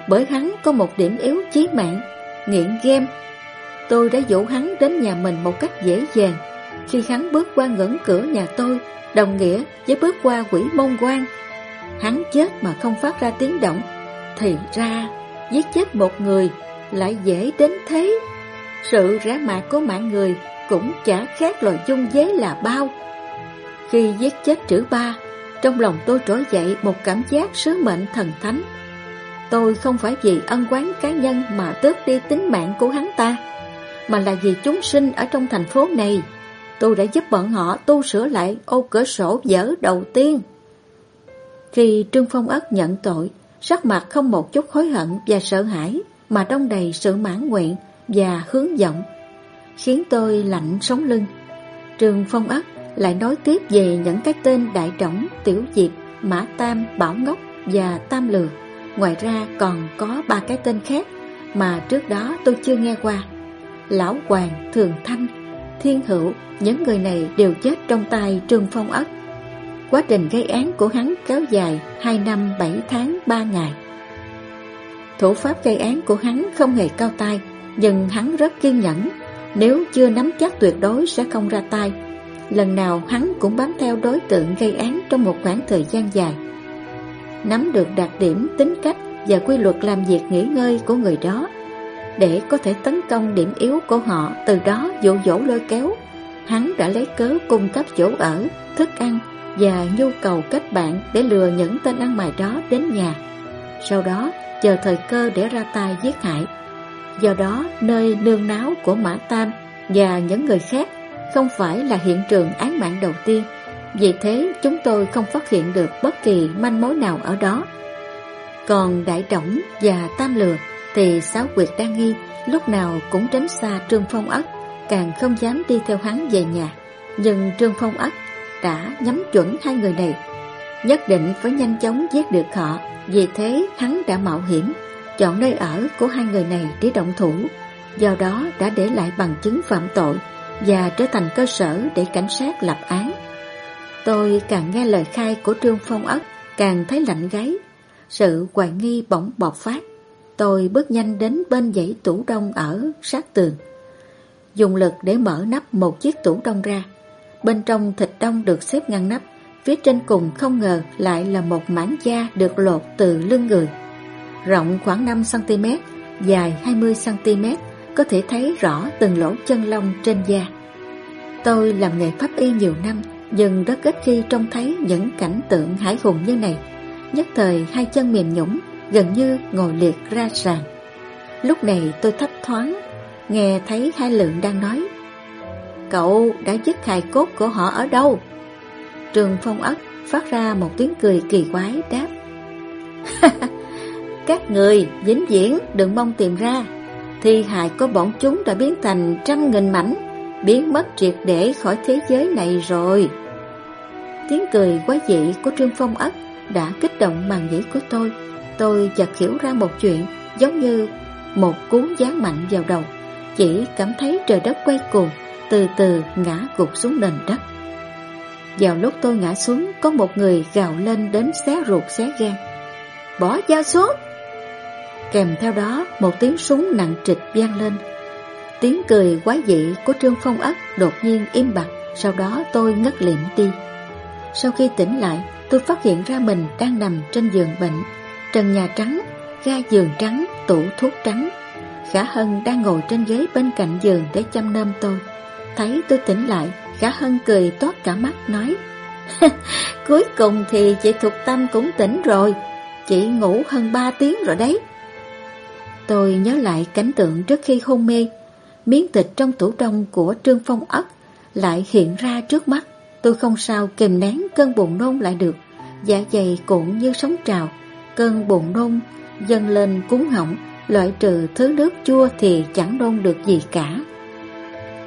Bởi hắn có một điểm yếu chí mạng Nghiện game Tôi đã dụ hắn đến nhà mình một cách dễ dàng Khi hắn bước qua ngưỡng cửa nhà tôi Đồng nghĩa với bước qua quỷ mông quan Hắn chết mà không phát ra tiếng động, Thì ra Giết chết một người Lại dễ đến thế. Sự rã mạc của mạng người Cũng chả khác loài dung dế là bao. Khi giết chết trữ ba, trong lòng tôi trỗi dậy một cảm giác sứ mệnh thần thánh. Tôi không phải vì ân quán cá nhân mà tước đi tính mạng của hắn ta, Mà là vì chúng sinh ở trong thành phố này. Tôi đã giúp bọn họ tu sửa lại ô cửa sổ dở đầu tiên. Khi Trương Phong Ất nhận tội Sắc mặt không một chút hối hận và sợ hãi Mà đông đầy sự mãn nguyện và hướng vọng Khiến tôi lạnh sống lưng Trương Phong Ất lại nói tiếp về những cái tên Đại trọng Tiểu Diệp, Mã Tam, Bảo Ngốc và Tam Lừa. Ngoài ra còn có ba cái tên khác mà trước đó tôi chưa nghe qua. Lão Hoàng, Thường Thanh, Thiên Hữu, những người này đều chết trong tay Trương Phong Ất. Quá trình gây án của hắn kéo dài 2 năm 7 tháng 3 ngày. Thủ pháp gây án của hắn không hề cao tay, nhưng hắn rất kiên nhẫn. Nếu chưa nắm chắc tuyệt đối sẽ không ra tay Lần nào hắn cũng bám theo đối tượng gây án trong một khoảng thời gian dài Nắm được đặc điểm, tính cách và quy luật làm việc nghỉ ngơi của người đó Để có thể tấn công điểm yếu của họ Từ đó dụ dỗ lôi kéo hắn đã lấy cớ cung cấp chỗ ở, thức ăn và nhu cầu kết bạn để lừa những tên ăn mày đó đến nhà. Sau đó, chờ thời cơ để ra tay giết hại. Do đó, nơi nương náo của Mã Tam và những người khác không phải là hiện trường án mạng đầu tiên. Vì thế, chúng tôi không phát hiện được bất kỳ manh mối nào ở đó. Còn Đại Trọng và Tam Lừa thì Sáu Quyệt đa nghi lúc nào cũng tránh xa Trương Phong Ất, càng không dám đi theo hắn về nhà. Nhưng Trương Phong Ất đã nhắm chuẩn hai người này, nhất định phải nhanh chóng giết được họ. Vì thế hắn đã mạo hiểm, chọn nơi ở của hai người này để động thủ, do đó đã để lại bằng chứng phạm tội và trở thành cơ sở để cảnh sát lập án. Tôi càng nghe lời khai của Trương Phong Ất, càng thấy lạnh gáy. Sự hoài nghi bỗng bộc phát. Tôi bước nhanh đến bên dãy tủ đông ở sát tường. Dùng lực để mở nắp một chiếc tủ đông ra. Bên trong thịt đông được xếp ngăn nắp, phía trên cùng không ngờ lại là một mảng da được lột từ lưng người. Rộng khoảng 5cm, dài 20cm, có thể thấy rõ từng lỗ chân lông trên da. Tôi làm nghề pháp y nhiều năm, nhưng rất ít khi trông thấy những cảnh tượng hải hùng như này. Nhất thời hai chân mềm nhũng, gần như ngồi liệt ra sàn. Lúc này tôi thấp thoáng, nghe thấy hai lượng đang nói. Cậu đã dứt hài cốt của họ ở đâu? Trường Phong Ất phát ra một tiếng cười kỳ quái đáp. Các người dính diễn đừng mong tìm ra. Thi hài của bọn chúng đã biến thành trăm nghìn mảnh, biến mất triệt để khỏi thế giới này rồi. Tiếng cười quá dị của Trương Phong Ất đã kích động màn nghĩ của tôi. Tôi chợt hiểu ra một chuyện giống như một cuốn giáng mạnh vào đầu. Chỉ cảm thấy trời đất quay cuồng, từ từ ngã gục xuống nền đất. Vào lúc tôi ngã xuống, có một người gào lên đến xé ruột xé gan. Bỏ dao xuống! Kèm theo đó, một tiếng súng nặng trịch vang lên. Tiếng cười quái dị của Trương Phong Ất đột nhiên im bặt, sau đó tôi ngất liệm đi. Sau khi tỉnh lại, tôi phát hiện ra mình đang nằm trên giường bệnh. Trần nhà trắng, ga giường trắng, tủ thuốc trắng. Khả Hân đang ngồi trên ghế bên cạnh giường để chăm nom tôi. Thấy tôi tỉnh lại, gã Hân cười toát cả mắt nói Cuối cùng thì chị Thục Tâm cũng tỉnh rồi Chị ngủ hơn 3 tiếng rồi đấy. Tôi nhớ lại cảnh tượng trước khi hôn mê Miếng thịt trong tủ đông của Trương Phong Ất Lại hiện ra trước mắt. Tôi không sao kìm nén cơn buồn nôn lại được Dạ dày cuộn như sóng trào Cơn buồn nôn dâng lên cúng họng Loại trừ thứ nước chua thì chẳng nôn được gì cả.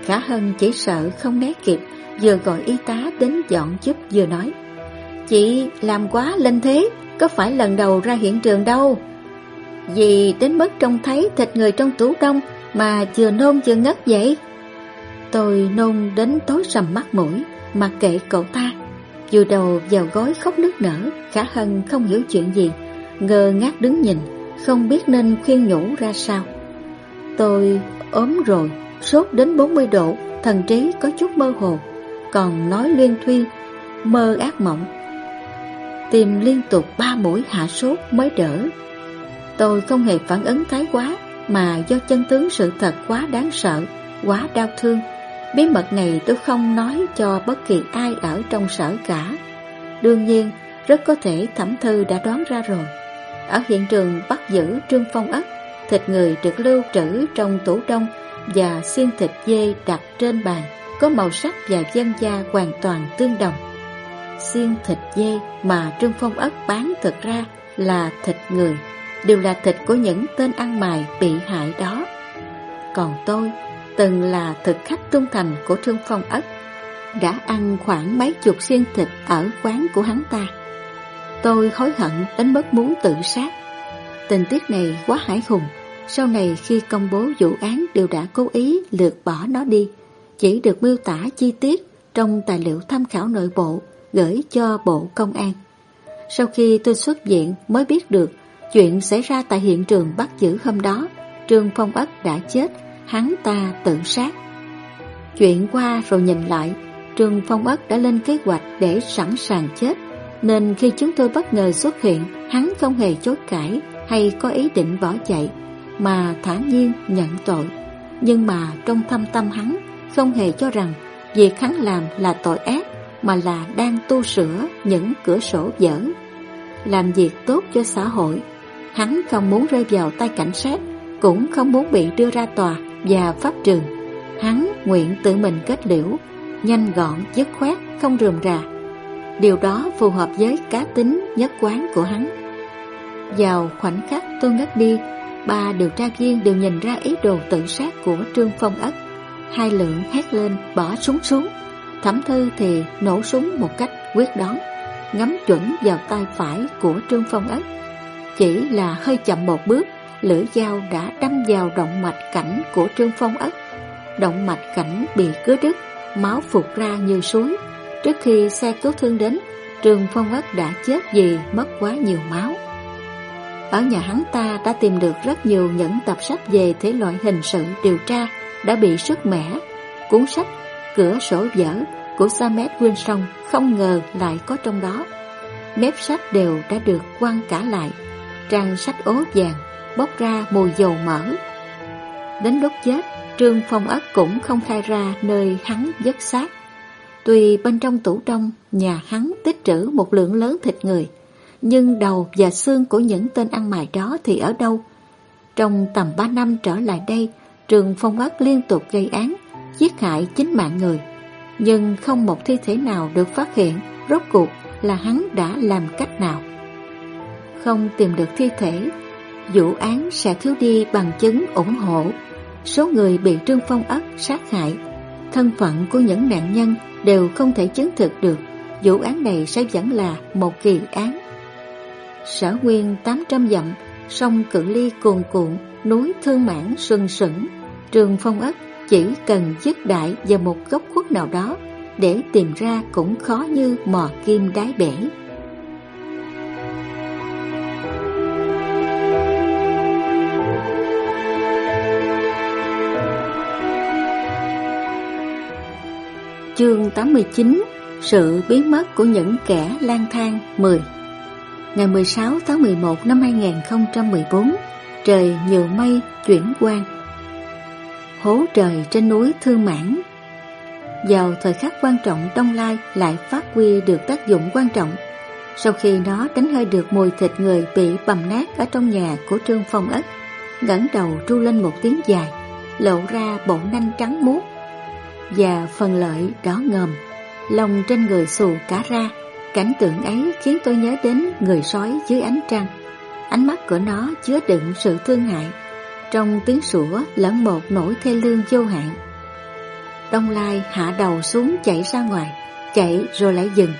Khả Hân chỉ sợ không né kịp, Vừa gọi y tá đến dọn giúp vừa nói. Chị làm quá lên thế, Có phải lần đầu ra hiện trường đâu? Vì đến mức trông thấy thịt người trong tủ đông Mà vừa nôn vừa ngất vậy. Tôi nôn đến tối sầm mắt mũi Mặc kệ cậu ta. Dù đầu vào gói khóc nước nở, Khả Hân không hiểu chuyện gì, Ngơ ngác đứng nhìn, Không biết nên khuyên nhủ ra sao. Tôi ốm rồi Sốt đến 40 độ Thần trí có chút mơ hồ Còn nói liên thuy, Mơ ác mộng. Tìm liên tục ba mũi hạ sốt mới đỡ. Tôi không hề phản ứng thái quá Mà do chân tướng sự thật quá đáng sợ Quá đau thương. Bí mật này tôi không nói cho bất kỳ ai ở trong sở cả. Đương nhiên Rất có thể thẩm thư đã đoán ra rồi. Ở hiện trường bắt giữ Trương Phong Ất Thịt người được lưu trữ trong tủ đông và xiên thịt dê đặt trên bàn có màu sắc và dân da hoàn toàn tương đồng. Xiên thịt dê mà Trương Phong Ất bán thực ra là thịt người, đều là thịt của những tên ăn mày bị hại đó. Còn tôi từng là thực khách trung thành của Trương Phong Ất, đã ăn khoảng mấy chục xiên thịt ở quán của hắn ta. Tôi hối hận đến mức muốn tự sát. Tình tiết này quá hải hùng, sau này khi công bố vụ án đều đã cố ý lược bỏ nó đi, chỉ được miêu tả chi tiết trong tài liệu tham khảo nội bộ gửi cho Bộ Công an. Sau khi tôi xuất viện mới biết được chuyện xảy ra tại hiện trường bắt giữ hôm đó, Trương Phong Ất đã chết, hắn ta tự sát. Chuyện qua rồi nhìn lại, Trương Phong Ất đã lên kế hoạch để sẵn sàng chết, nên khi chúng tôi bất ngờ xuất hiện, hắn không hề chối cãi hay có ý định bỏ chạy mà thản nhiên nhận tội. Nhưng mà trong thâm tâm hắn không hề cho rằng việc hắn làm là tội ác mà là đang tu sửa những cửa sổ dở. Làm việc tốt cho xã hội, hắn không muốn rơi vào tay cảnh sát, cũng không muốn bị đưa ra tòa và pháp trường. Hắn nguyện tự mình kết liễu, nhanh gọn, dứt khoát, không rườm rà. Điều đó phù hợp với cá tính nhất quán của hắn. Vào khoảnh khắc tôi ngất đi, ba điều tra viên đều nhìn ra ý đồ tự sát của Trương Phong Ất. Hai lượng hét lên bỏ súng xuống. Thẩm thư thì nổ súng một cách quyết đoán, ngắm chuẩn vào tay phải của Trương Phong Ất. Chỉ là hơi chậm một bước, lưỡi dao đã đâm vào động mạch cảnh của Trương Phong Ất. Động mạch cảnh bị cứa đứt, máu phục ra như suối. Trước khi xe cứu thương đến, Trương Phong Ất đã chết vì mất quá nhiều máu. Ở nhà hắn ta đã tìm được rất nhiều những tập sách về thể loại hình sự điều tra đã bị sức mẻ. Cuốn sách Cửa sổ vỡ của Samet Wilson không ngờ lại có trong đó. Mép sách đều đã được quăng cả lại, trang sách ố vàng, bốc ra mùi dầu mỡ. Đến lúc chết, Trương Phong Ất cũng không khai ra nơi hắn dứt xác. Tuy bên trong tủ đông, nhà hắn tích trữ một lượng lớn thịt người, nhưng đầu và xương của những tên ăn mày đó thì ở đâu? Trong tầm 3 năm trở lại đây, Trường Phong Bắc liên tục gây án, giết hại chính mạng người. Nhưng không một thi thể nào được phát hiện rốt cuộc là hắn đã làm cách nào. Không tìm được thi thể, vụ án sẽ thiếu đi bằng chứng ủng hộ. Số người bị Trương Phong Ất sát hại, thân phận của những nạn nhân đều không thể chứng thực được. Vụ án này sẽ vẫn là một kỳ án sở nguyên 800 dặm, sông cự ly cuồn cuộn, núi thương mãn sừng sững. Trường phong ất chỉ cần dứt đại vào một góc khuất nào đó để tìm ra cũng khó như mò kim đáy bể. Chương 89 Sự biến mất của những kẻ lang thang 10 ngày 16 tháng 11 năm 2014, trời nhiều mây chuyển quang. Hố trời trên núi Thương Mãn Vào thời khắc quan trọng Đông Lai lại phát huy được tác dụng quan trọng. Sau khi nó đánh hơi được mùi thịt người bị bầm nát ở trong nhà của Trương Phong Ất, ngẩng đầu tru lên một tiếng dài, lộ ra bộ nanh trắng muốt và phần lợi đỏ ngầm, lông trên người xù cả ra Cảnh tượng ấy khiến tôi nhớ đến người sói dưới ánh trăng. Ánh mắt của nó chứa đựng sự thương hại, trong tiếng sủa lẫn một nỗi thê lương vô hạn. Đông Lai hạ đầu xuống chạy ra ngoài, chạy rồi lại dừng.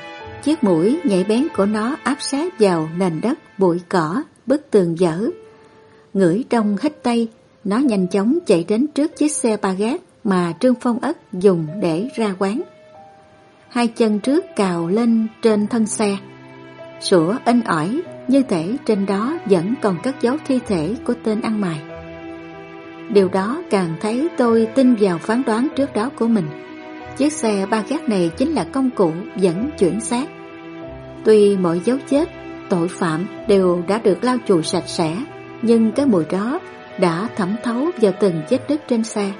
Chiếc mũi nhảy bén của nó áp sát vào nền đất, bụi cỏ, bức tường dở. Ngửi đông hít tay, nó nhanh chóng chạy đến trước chiếc xe ba gác mà Trương Phong Ất dùng để ra quán hai chân trước cào lên trên thân xe. Sủa in ỏi, như thể trên đó vẫn còn cất dấu thi thể của tên ăn mày. Điều đó càng thấy tôi tin vào phán đoán trước đó của mình. Chiếc xe ba gác này chính là công cụ dẫn chuyển xác. Tuy mọi dấu chết, tội phạm đều đã được lau chùi sạch sẽ, nhưng cái mùi đó đã thẩm thấu vào từng vết đứt trên xe,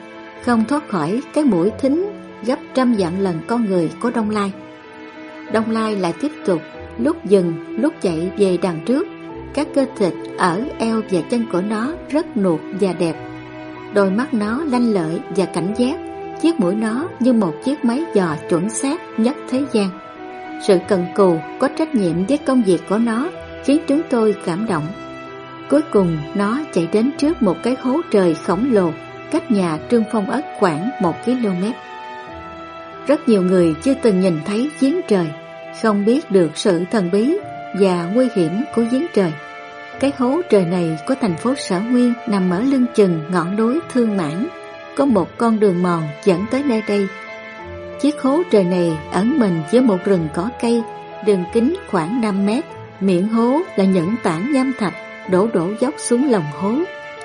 không thoát khỏi cái mũi thính gấp trăm vạn lần con người của Đông Lai. Đông Lai lại tiếp tục lúc dừng, lúc chạy về đằng trước. Các cơ thịt ở eo và chân của nó rất nuột và đẹp. Đôi mắt nó lanh lợi và cảnh giác. Chiếc mũi nó như một chiếc máy dò chuẩn xác nhất thế gian. Sự cần cù có trách nhiệm với công việc của nó, khiến chúng tôi cảm động. Cuối cùng, nó chạy đến trước một cái hố trời khổng lồ cách nhà Trương Phong Ất khoảng một km. Rất nhiều người chưa từng nhìn thấy giếng trời, không biết được sự thần bí và nguy hiểm của giếng trời. Cái hố trời này của thành phố Sở Nguyên nằm ở lưng chừng ngọn núi Thương Mãn, có một con đường mòn dẫn tới nơi đây. Chiếc hố trời này ẩn mình giữa một rừng cỏ cây, đường kính khoảng 5 mét, miệng hố là những tảng nham thạch đổ đổ dốc xuống lòng hố.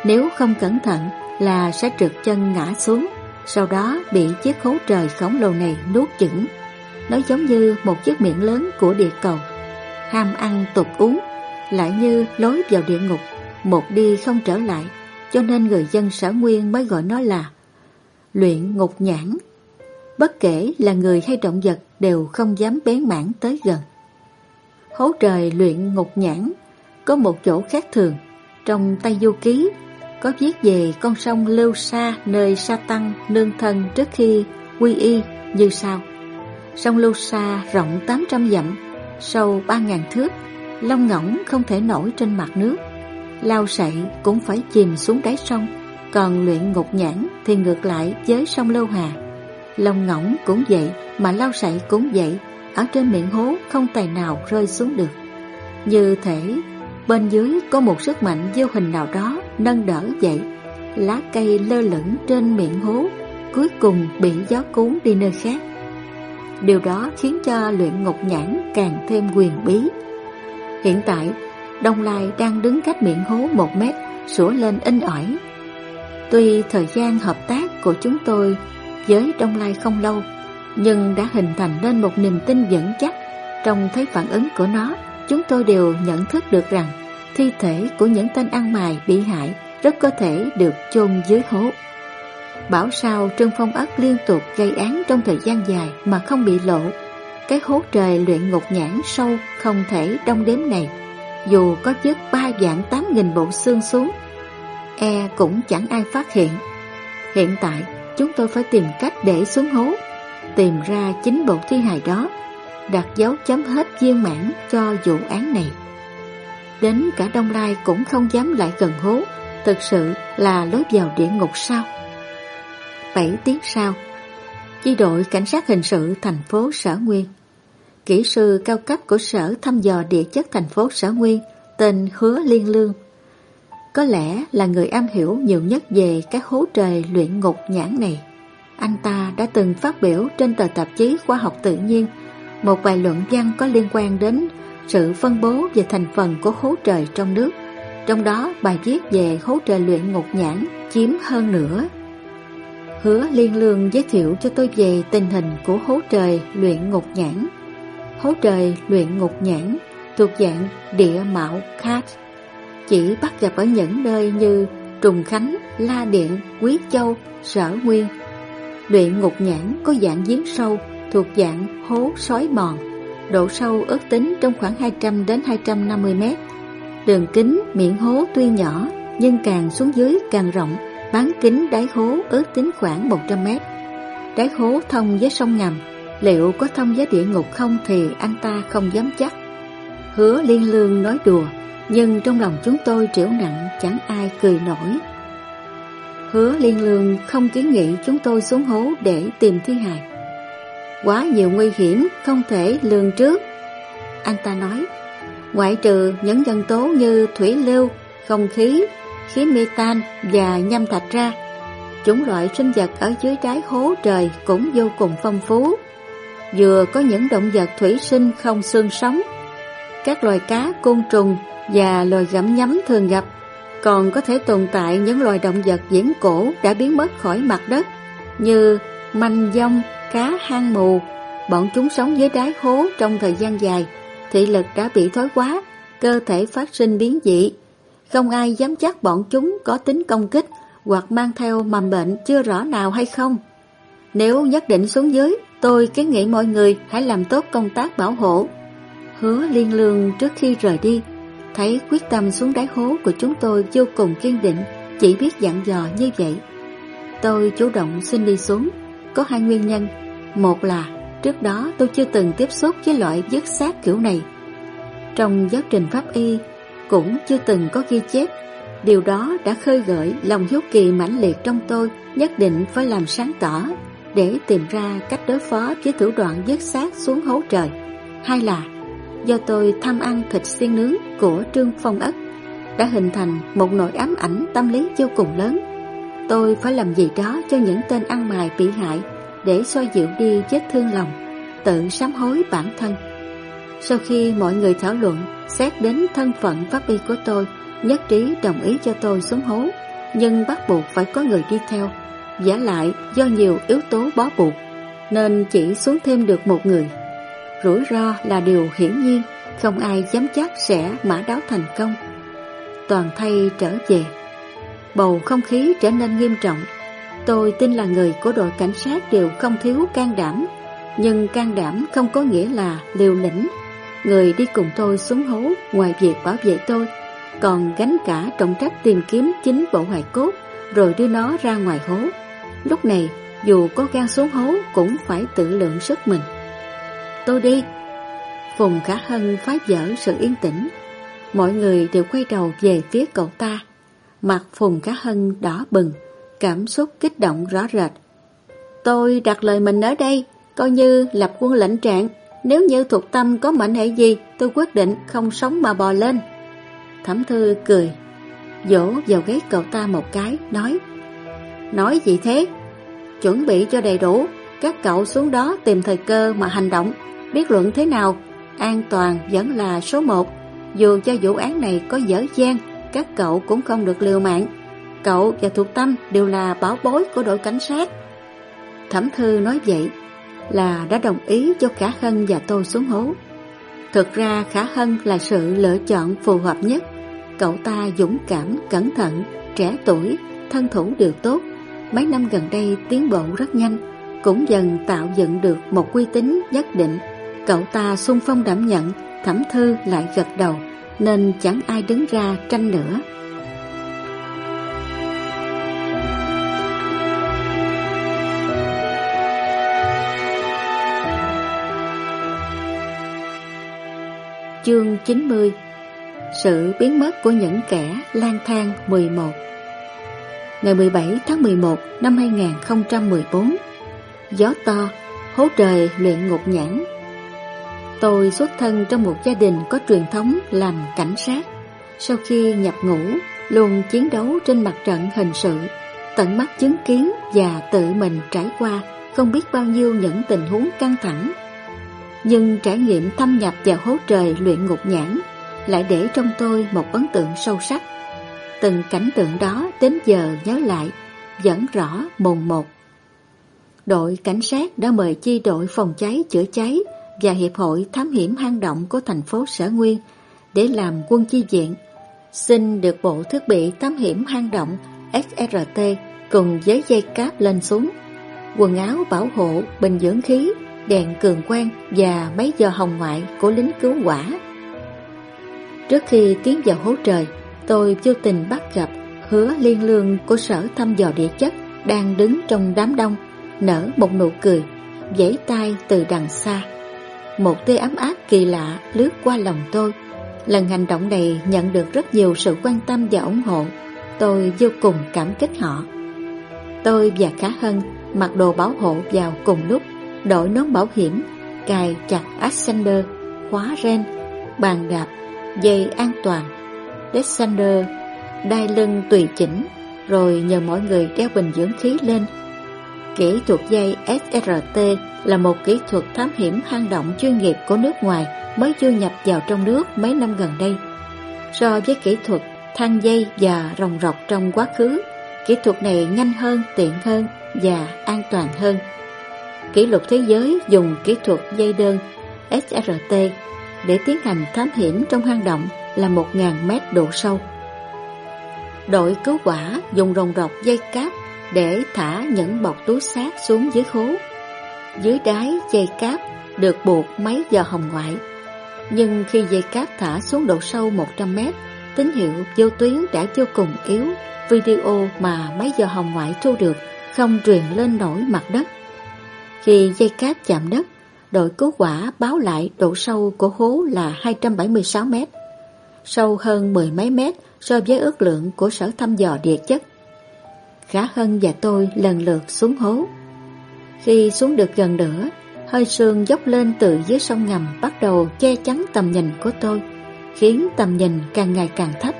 Nếu không cẩn thận là sẽ trượt chân ngã xuống sau đó bị chiếc hố trời khổng lồ này nuốt chửng. Nó giống như một chiếc miệng lớn của địa cầu, ham ăn tục uống, lại như lối vào địa ngục, một đi không trở lại, cho nên người dân sở nguyên mới gọi nó là luyện ngục nhãn. bất kể là người hay động vật đều không dám bén mảng tới gần. Hố trời luyện ngục nhãn có một chỗ khác thường. Trong Tây Du Ký có viết về con sông Lưu Sa nơi Sa Tăng nương thân trước khi quy y như sau. Sông Lưu Sa rộng 800 dặm, sâu 3.000 thước, lông ngỗng không thể nổi trên mặt nước. Lao sậy cũng phải chìm xuống đáy sông, còn luyện ngục nhãn thì ngược lại với sông Lưu Hà. Lông ngỗng cũng vậy, mà lao sậy cũng vậy, ở trên miệng hố không tài nào rơi xuống được. Như thể bên dưới có một sức mạnh vô hình nào đó nâng đỡ dậy, Lá cây lơ lửng trên miệng hố, cuối cùng bị gió cuốn đi nơi khác. Điều đó khiến cho luyện ngục nhãn càng thêm quyền bí. Hiện tại, Đông Lai đang đứng cách miệng hố một mét, sủa lên in ỏi. Tuy thời gian hợp tác của chúng tôi với Đông Lai không lâu, nhưng đã hình thành nên một niềm tin vững chắc. Trong thấy phản ứng của nó, chúng tôi đều nhận thức được rằng thi thể của những tên ăn mày bị hại rất có thể được chôn dưới hố. Bảo sao Trương Phong Ất liên tục gây án trong thời gian dài mà không bị lộ. Cái hố trời luyện ngục nhãn sâu không thể đông đếm này, dù có dứt ba vạn tám nghìn bộ xương xuống, e cũng chẳng ai phát hiện. Hiện tại, chúng tôi phải tìm cách để xuống hố, tìm ra chính bộ thi hài đó, đặt dấu chấm hết viên mãn cho vụ án này. Đến cả Đông Lai cũng không dám lại gần hố, thực sự là lối vào địa ngục sao? 7 tiếng sau, chi đội cảnh sát hình sự thành phố Sở Nguyên. Kỹ sư cao cấp của Sở thăm dò địa chất thành phố Sở Nguyên tên Hứa Liên Lương. Có lẽ là người am hiểu nhiều nhất về các hố trời luyện ngục nhãn này. Anh ta đã từng phát biểu trên tờ tạp chí khoa học tự nhiên một bài luận văn có liên quan đến sự phân bố về thành phần của hố trời trong nước. Trong đó bài viết về hố trời luyện ngục nhãn chiếm hơn nữa. Hứa Liên Lương giới thiệu cho tôi về tình hình của hố trời luyện ngục nhãn. Hố trời luyện ngục nhãn thuộc dạng địa mạo khát, chỉ bắt gặp ở những nơi như Trùng Khánh, La Điện, Quý Châu, Sở Nguyên. Luyện ngục nhãn có dạng giếng sâu thuộc dạng hố sói mòn, độ sâu ước tính trong khoảng 200 đến 250 mét. Đường kính miệng hố tuy nhỏ nhưng càng xuống dưới càng rộng bán kính đáy hố ước tính khoảng 100 mét. Đáy hố thông với sông ngầm, liệu có thông với địa ngục không thì anh ta không dám chắc. Hứa liên lương nói đùa, nhưng trong lòng chúng tôi triểu nặng chẳng ai cười nổi. Hứa liên lương không kiến nghị chúng tôi xuống hố để tìm thi hài. Quá nhiều nguy hiểm không thể lường trước. Anh ta nói, ngoại trừ những nhân tố như thủy lưu, không khí, khí metan và nhâm thạch ra. Chúng loại sinh vật ở dưới trái hố trời cũng vô cùng phong phú. Vừa có những động vật thủy sinh không xương sống, các loài cá, côn trùng và loài gặm nhấm thường gặp, còn có thể tồn tại những loài động vật diễn cổ đã biến mất khỏi mặt đất như manh dông, cá hang mù. Bọn chúng sống dưới đáy hố trong thời gian dài, thị lực đã bị thối quá, cơ thể phát sinh biến dị không ai dám chắc bọn chúng có tính công kích hoặc mang theo mầm bệnh chưa rõ nào hay không. Nếu nhất định xuống dưới, tôi kiến nghị mọi người hãy làm tốt công tác bảo hộ. Hứa liên lương trước khi rời đi, thấy quyết tâm xuống đáy hố của chúng tôi vô cùng kiên định, chỉ biết dặn dò như vậy. Tôi chủ động xin đi xuống, có hai nguyên nhân. Một là trước đó tôi chưa từng tiếp xúc với loại dứt xác kiểu này. Trong giáo trình pháp y, cũng chưa từng có ghi chép. Điều đó đã khơi gợi lòng hiếu kỳ mãnh liệt trong tôi nhất định phải làm sáng tỏ để tìm ra cách đối phó với thủ đoạn dứt xác xuống hố trời. hai là do tôi tham ăn thịt xiên nướng của Trương Phong Ất đã hình thành một nỗi ám ảnh tâm lý vô cùng lớn. Tôi phải làm gì đó cho những tên ăn mày bị hại để xoa dịu đi vết thương lòng, tự sám hối bản thân. Sau khi mọi người thảo luận, xét đến thân phận pháp y của tôi, nhất trí đồng ý cho tôi xuống hố, nhưng bắt buộc phải có người đi theo. Giả lại do nhiều yếu tố bó buộc, nên chỉ xuống thêm được một người. Rủi ro là điều hiển nhiên, không ai dám chắc sẽ mã đáo thành công. Toàn thay trở về. Bầu không khí trở nên nghiêm trọng. Tôi tin là người của đội cảnh sát đều không thiếu can đảm, nhưng can đảm không có nghĩa là liều lĩnh. Người đi cùng tôi xuống hố ngoài việc bảo vệ tôi, còn gánh cả trọng trách tìm kiếm chính bộ hài cốt rồi đưa nó ra ngoài hố. Lúc này, dù có gan xuống hố cũng phải tự lượng sức mình. Tôi đi. Phùng Khả Hân phá vỡ sự yên tĩnh. Mọi người đều quay đầu về phía cậu ta. Mặt Phùng Khả Hân đỏ bừng, cảm xúc kích động rõ rệt. Tôi đặt lời mình ở đây, coi như lập quân lệnh trạng. Nếu như thuộc tâm có mệnh hệ gì, tôi quyết định không sống mà bò lên. Thẩm thư cười, dỗ vào ghế cậu ta một cái, nói Nói gì thế? Chuẩn bị cho đầy đủ, các cậu xuống đó tìm thời cơ mà hành động, biết luận thế nào, an toàn vẫn là số một. Dù cho vụ án này có dở dang, các cậu cũng không được liều mạng. Cậu và Thuộc Tâm đều là bảo bối của đội cảnh sát. Thẩm Thư nói vậy là đã đồng ý cho Khả Hân và tôi xuống hố. Thực ra Khả Hân là sự lựa chọn phù hợp nhất. Cậu ta dũng cảm, cẩn thận, trẻ tuổi, thân thủ đều tốt. Mấy năm gần đây tiến bộ rất nhanh, cũng dần tạo dựng được một uy tín nhất định. Cậu ta xung phong đảm nhận, Thẩm Thư lại gật đầu, nên chẳng ai đứng ra tranh nữa. Chương 90 Sự biến mất của những kẻ lang thang 11 Ngày 17 tháng 11 năm 2014 Gió to, hố trời luyện ngục nhãn. Tôi xuất thân trong một gia đình có truyền thống làm cảnh sát. Sau khi nhập ngũ, luôn chiến đấu trên mặt trận hình sự Tận mắt chứng kiến và tự mình trải qua không biết bao nhiêu những tình huống căng thẳng nhưng trải nghiệm thâm nhập vào hố trời luyện ngục nhãn lại để trong tôi một ấn tượng sâu sắc. Từng cảnh tượng đó đến giờ nhớ lại, vẫn rõ mồn một. Đội cảnh sát đã mời chi đội phòng cháy chữa cháy và Hiệp hội Thám hiểm hang động của thành phố Sở Nguyên để làm quân chi viện. Xin được bộ thiết bị thám hiểm hang động SRT cùng với dây cáp lên xuống, quần áo bảo hộ, bình dưỡng khí đèn cường quang và mấy giờ hồng ngoại của lính cứu hỏa. Trước khi tiến vào hố trời, tôi vô tình bắt gặp hứa liên lương của sở thăm dò địa chất đang đứng trong đám đông, nở một nụ cười, giãy tay từ đằng xa. Một tia ấm áp kỳ lạ lướt qua lòng tôi. Lần hành động này nhận được rất nhiều sự quan tâm và ủng hộ. Tôi vô cùng cảm kích họ. Tôi và cá Hân mặc đồ bảo hộ vào cùng lúc đội nón bảo hiểm, cài chặt Alexander, khóa ren, bàn đạp, dây an toàn. Alexander đai lưng tùy chỉnh, rồi nhờ mọi người đeo bình dưỡng khí lên. Kỹ thuật dây SRT là một kỹ thuật thám hiểm hang động chuyên nghiệp của nước ngoài mới du nhập vào trong nước mấy năm gần đây. So với kỹ thuật thang dây và rồng rọc trong quá khứ, kỹ thuật này nhanh hơn, tiện hơn và an toàn hơn. Kỷ lục thế giới dùng kỹ thuật dây đơn SRT để tiến hành thám hiểm trong hang động là 1.000 mét độ sâu. Đội cứu quả dùng rồng rọc dây cáp để thả những bọc túi xác xuống dưới khố. Dưới đáy dây cáp được buộc mấy giờ hồng ngoại. Nhưng khi dây cáp thả xuống độ sâu 100 mét, tín hiệu vô tuyến đã vô cùng yếu. Video mà mấy giờ hồng ngoại thu được không truyền lên nổi mặt đất. Khi dây cáp chạm đất, đội cứu quả báo lại độ sâu của hố là 276 mét, sâu hơn mười mấy mét so với ước lượng của sở thăm dò địa chất. Khả Hân và tôi lần lượt xuống hố. Khi xuống được gần nửa, hơi sương dốc lên từ dưới sông ngầm bắt đầu che chắn tầm nhìn của tôi, khiến tầm nhìn càng ngày càng thấp,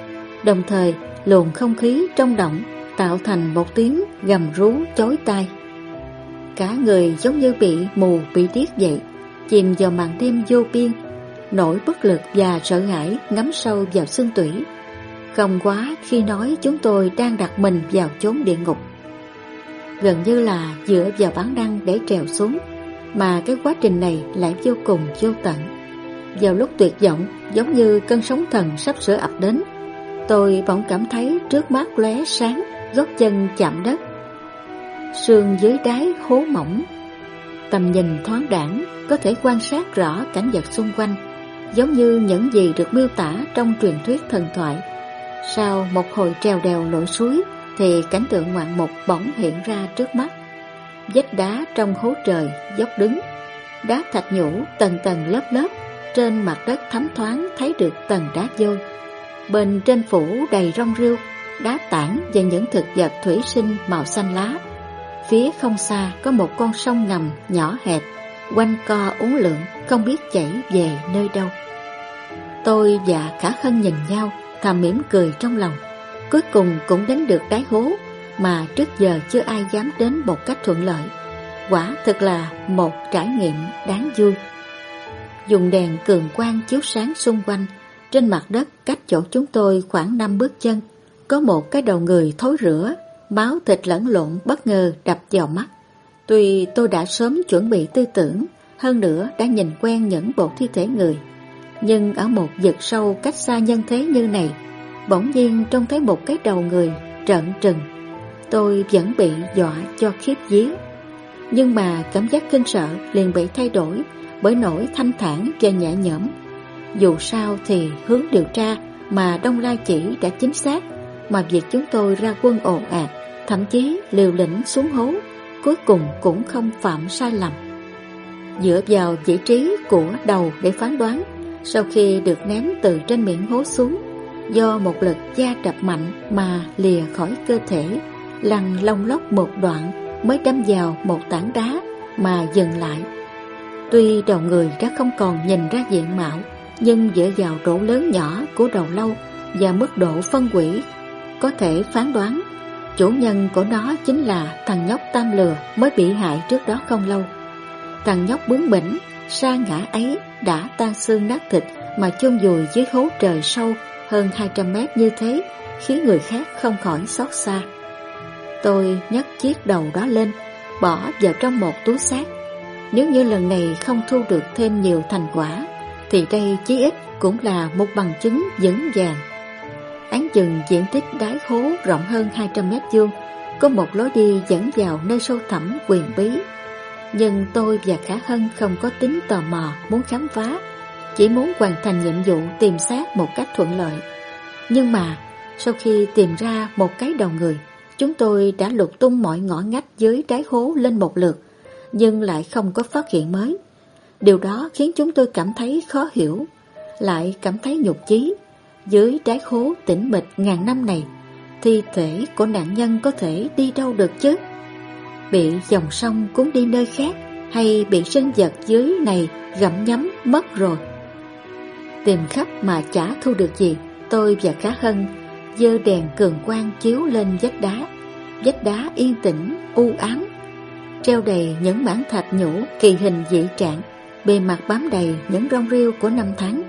đồng thời luồng không khí trong động tạo thành một tiếng gầm rú chói tai. Cả người giống như bị mù bị điếc vậy. Chìm vào màn đêm vô biên Nỗi bất lực và sợ hãi ngắm sâu vào xương tủy. Không quá khi nói chúng tôi đang đặt mình vào chốn địa ngục. Gần như là dựa vào bản đăng để trèo xuống Mà cái quá trình này lại vô cùng vô tận. Vào lúc tuyệt vọng giống như cơn sóng thần sắp sửa ập đến Tôi bỗng cảm thấy trước mắt lóe sáng, gót chân chạm đất sườn dưới đáy hố mỏng. Tầm nhìn thoáng đẳng Có thể quan sát rõ cảnh vật xung quanh, Giống như những gì được miêu tả trong truyền thuyết thần thoại. Sau một hồi trèo đèo lội suối, Thì cảnh tượng ngoạn mục bỗng hiện ra trước mắt. Vách đá trong hố trời dốc đứng, Đá thạch nhũ tầng tầng lớp lớp, Trên mặt đất thấm thoáng thấy được tầng đá vôi. Bên trên phủ đầy rong rêu Đá tảng và những thực vật thủy sinh màu xanh lá. Phía không xa có một con sông ngầm nhỏ hẹp, Quanh co uốn lượn, không biết chảy về nơi đâu. Tôi và Khả Hân nhìn nhau, thầm mỉm cười trong lòng. Cuối cùng cũng đến được đáy hố Mà trước giờ chưa ai dám đến một cách thuận lợi. Quả thực là một trải nghiệm đáng vui. Dùng đèn cường quang chiếu sáng xung quanh, Trên mặt đất cách chỗ chúng tôi khoảng 5 bước chân, Có một cái đầu người thối rữa Máu thịt lẫn lộn bất ngờ đập vào mắt. Tuy tôi đã sớm chuẩn bị tư tưởng, Hơn nữa đã nhìn quen những bộ thi thể người. Nhưng ở một vực sâu cách xa nhân thế như này, Bỗng nhiên trông thấy một cái đầu người trợn trừng. Tôi vẫn bị dọa cho khiếp vía. Nhưng mà cảm giác kinh sợ liền bị thay đổi Bởi nỗi thanh thản và nhẹ nhõm. Dù sao thì hướng điều tra mà Đông Lai chỉ đã chính xác, Mà việc chúng tôi ra quân ồ ạt Thậm chí liều lĩnh xuống hố, Cuối cùng cũng không phạm sai lầm. Dựa vào vị trí của đầu để phán đoán, Sau khi được ném từ trên miệng hố xuống, Do một lực da đập mạnh mà lìa khỏi cơ thể, Lăn lông lóc một đoạn mới đâm vào một tảng đá mà dừng lại. Tuy đầu người đã không còn nhìn ra diện mạo, Nhưng dựa vào độ lớn nhỏ của đầu lâu Và mức độ phân quỷ Có thể phán đoán Chủ nhân của nó chính là thằng nhóc tam lừa mới bị hại trước đó không lâu. Thằng nhóc bướng bỉnh, sa ngã ấy đã tan xương nát thịt mà chôn vùi dưới hố trời sâu hơn 200 mét như thế, khiến người khác không khỏi xót xa. Tôi nhấc chiếc đầu đó lên, bỏ vào trong một túi xác. Nếu như lần này không thu được thêm nhiều thành quả, thì đây chí ít cũng là một bằng chứng vững vàng Án chừng diện tích đáy hố rộng hơn 200 mét vuông, có một lối đi dẫn vào nơi sâu thẳm quyền bí. Nhưng tôi và Khả Hân không có tính tò mò muốn khám phá, chỉ muốn hoàn thành nhiệm vụ tìm xác một cách thuận lợi. Nhưng mà, sau khi tìm ra một cái đầu người, chúng tôi đã lục tung mọi ngõ ngách dưới đáy hố lên một lượt, nhưng lại không có phát hiện mới. Điều đó khiến chúng tôi cảm thấy khó hiểu, lại cảm thấy nhục chí. Dưới đáy hố tĩnh mịch ngàn năm này Thi thể của nạn nhân có thể đi đâu được chứ? Bị dòng sông cuốn đi nơi khác Hay bị sinh vật dưới này gặm nhấm mất rồi? Tìm khắp mà chả thu được gì Tôi và Khá Hân dơ đèn cường quang chiếu lên vách đá. Vách đá yên tĩnh, u ám Treo đầy những mảng thạch nhũ kỳ hình dị trạng. Bề mặt bám đầy những rong rêu của năm tháng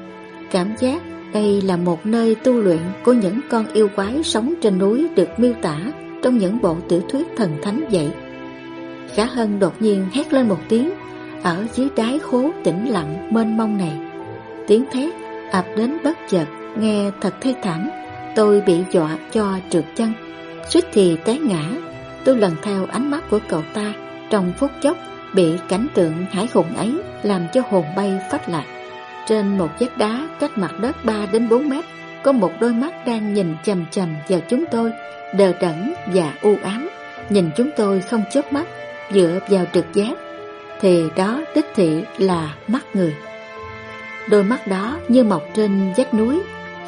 Cảm giác đây là một nơi tu luyện của những con yêu quái sống trên núi được miêu tả trong những bộ tiểu thuyết thần thánh vậy. Khả Hân đột nhiên hét lên một tiếng ở dưới đáy hố tĩnh lặng mênh mông này. Tiếng thét ập đến bất chợt, nghe thật thê thảm. Tôi bị dọa cho trượt chân, suýt thì té ngã. Tôi lần theo ánh mắt của cậu ta, trong phút chốc bị cảnh tượng hải khủng ấy làm cho hồn bay phách lạc. Trên một vách đá cách mặt đất 3 đến 4 mét Có một đôi mắt đang nhìn chầm chầm vào chúng tôi Đờ đẫn và u ám. Nhìn chúng tôi không chớp mắt Dựa vào trực giác. Thì đó đích thị là mắt người. Đôi mắt đó như mọc trên vách núi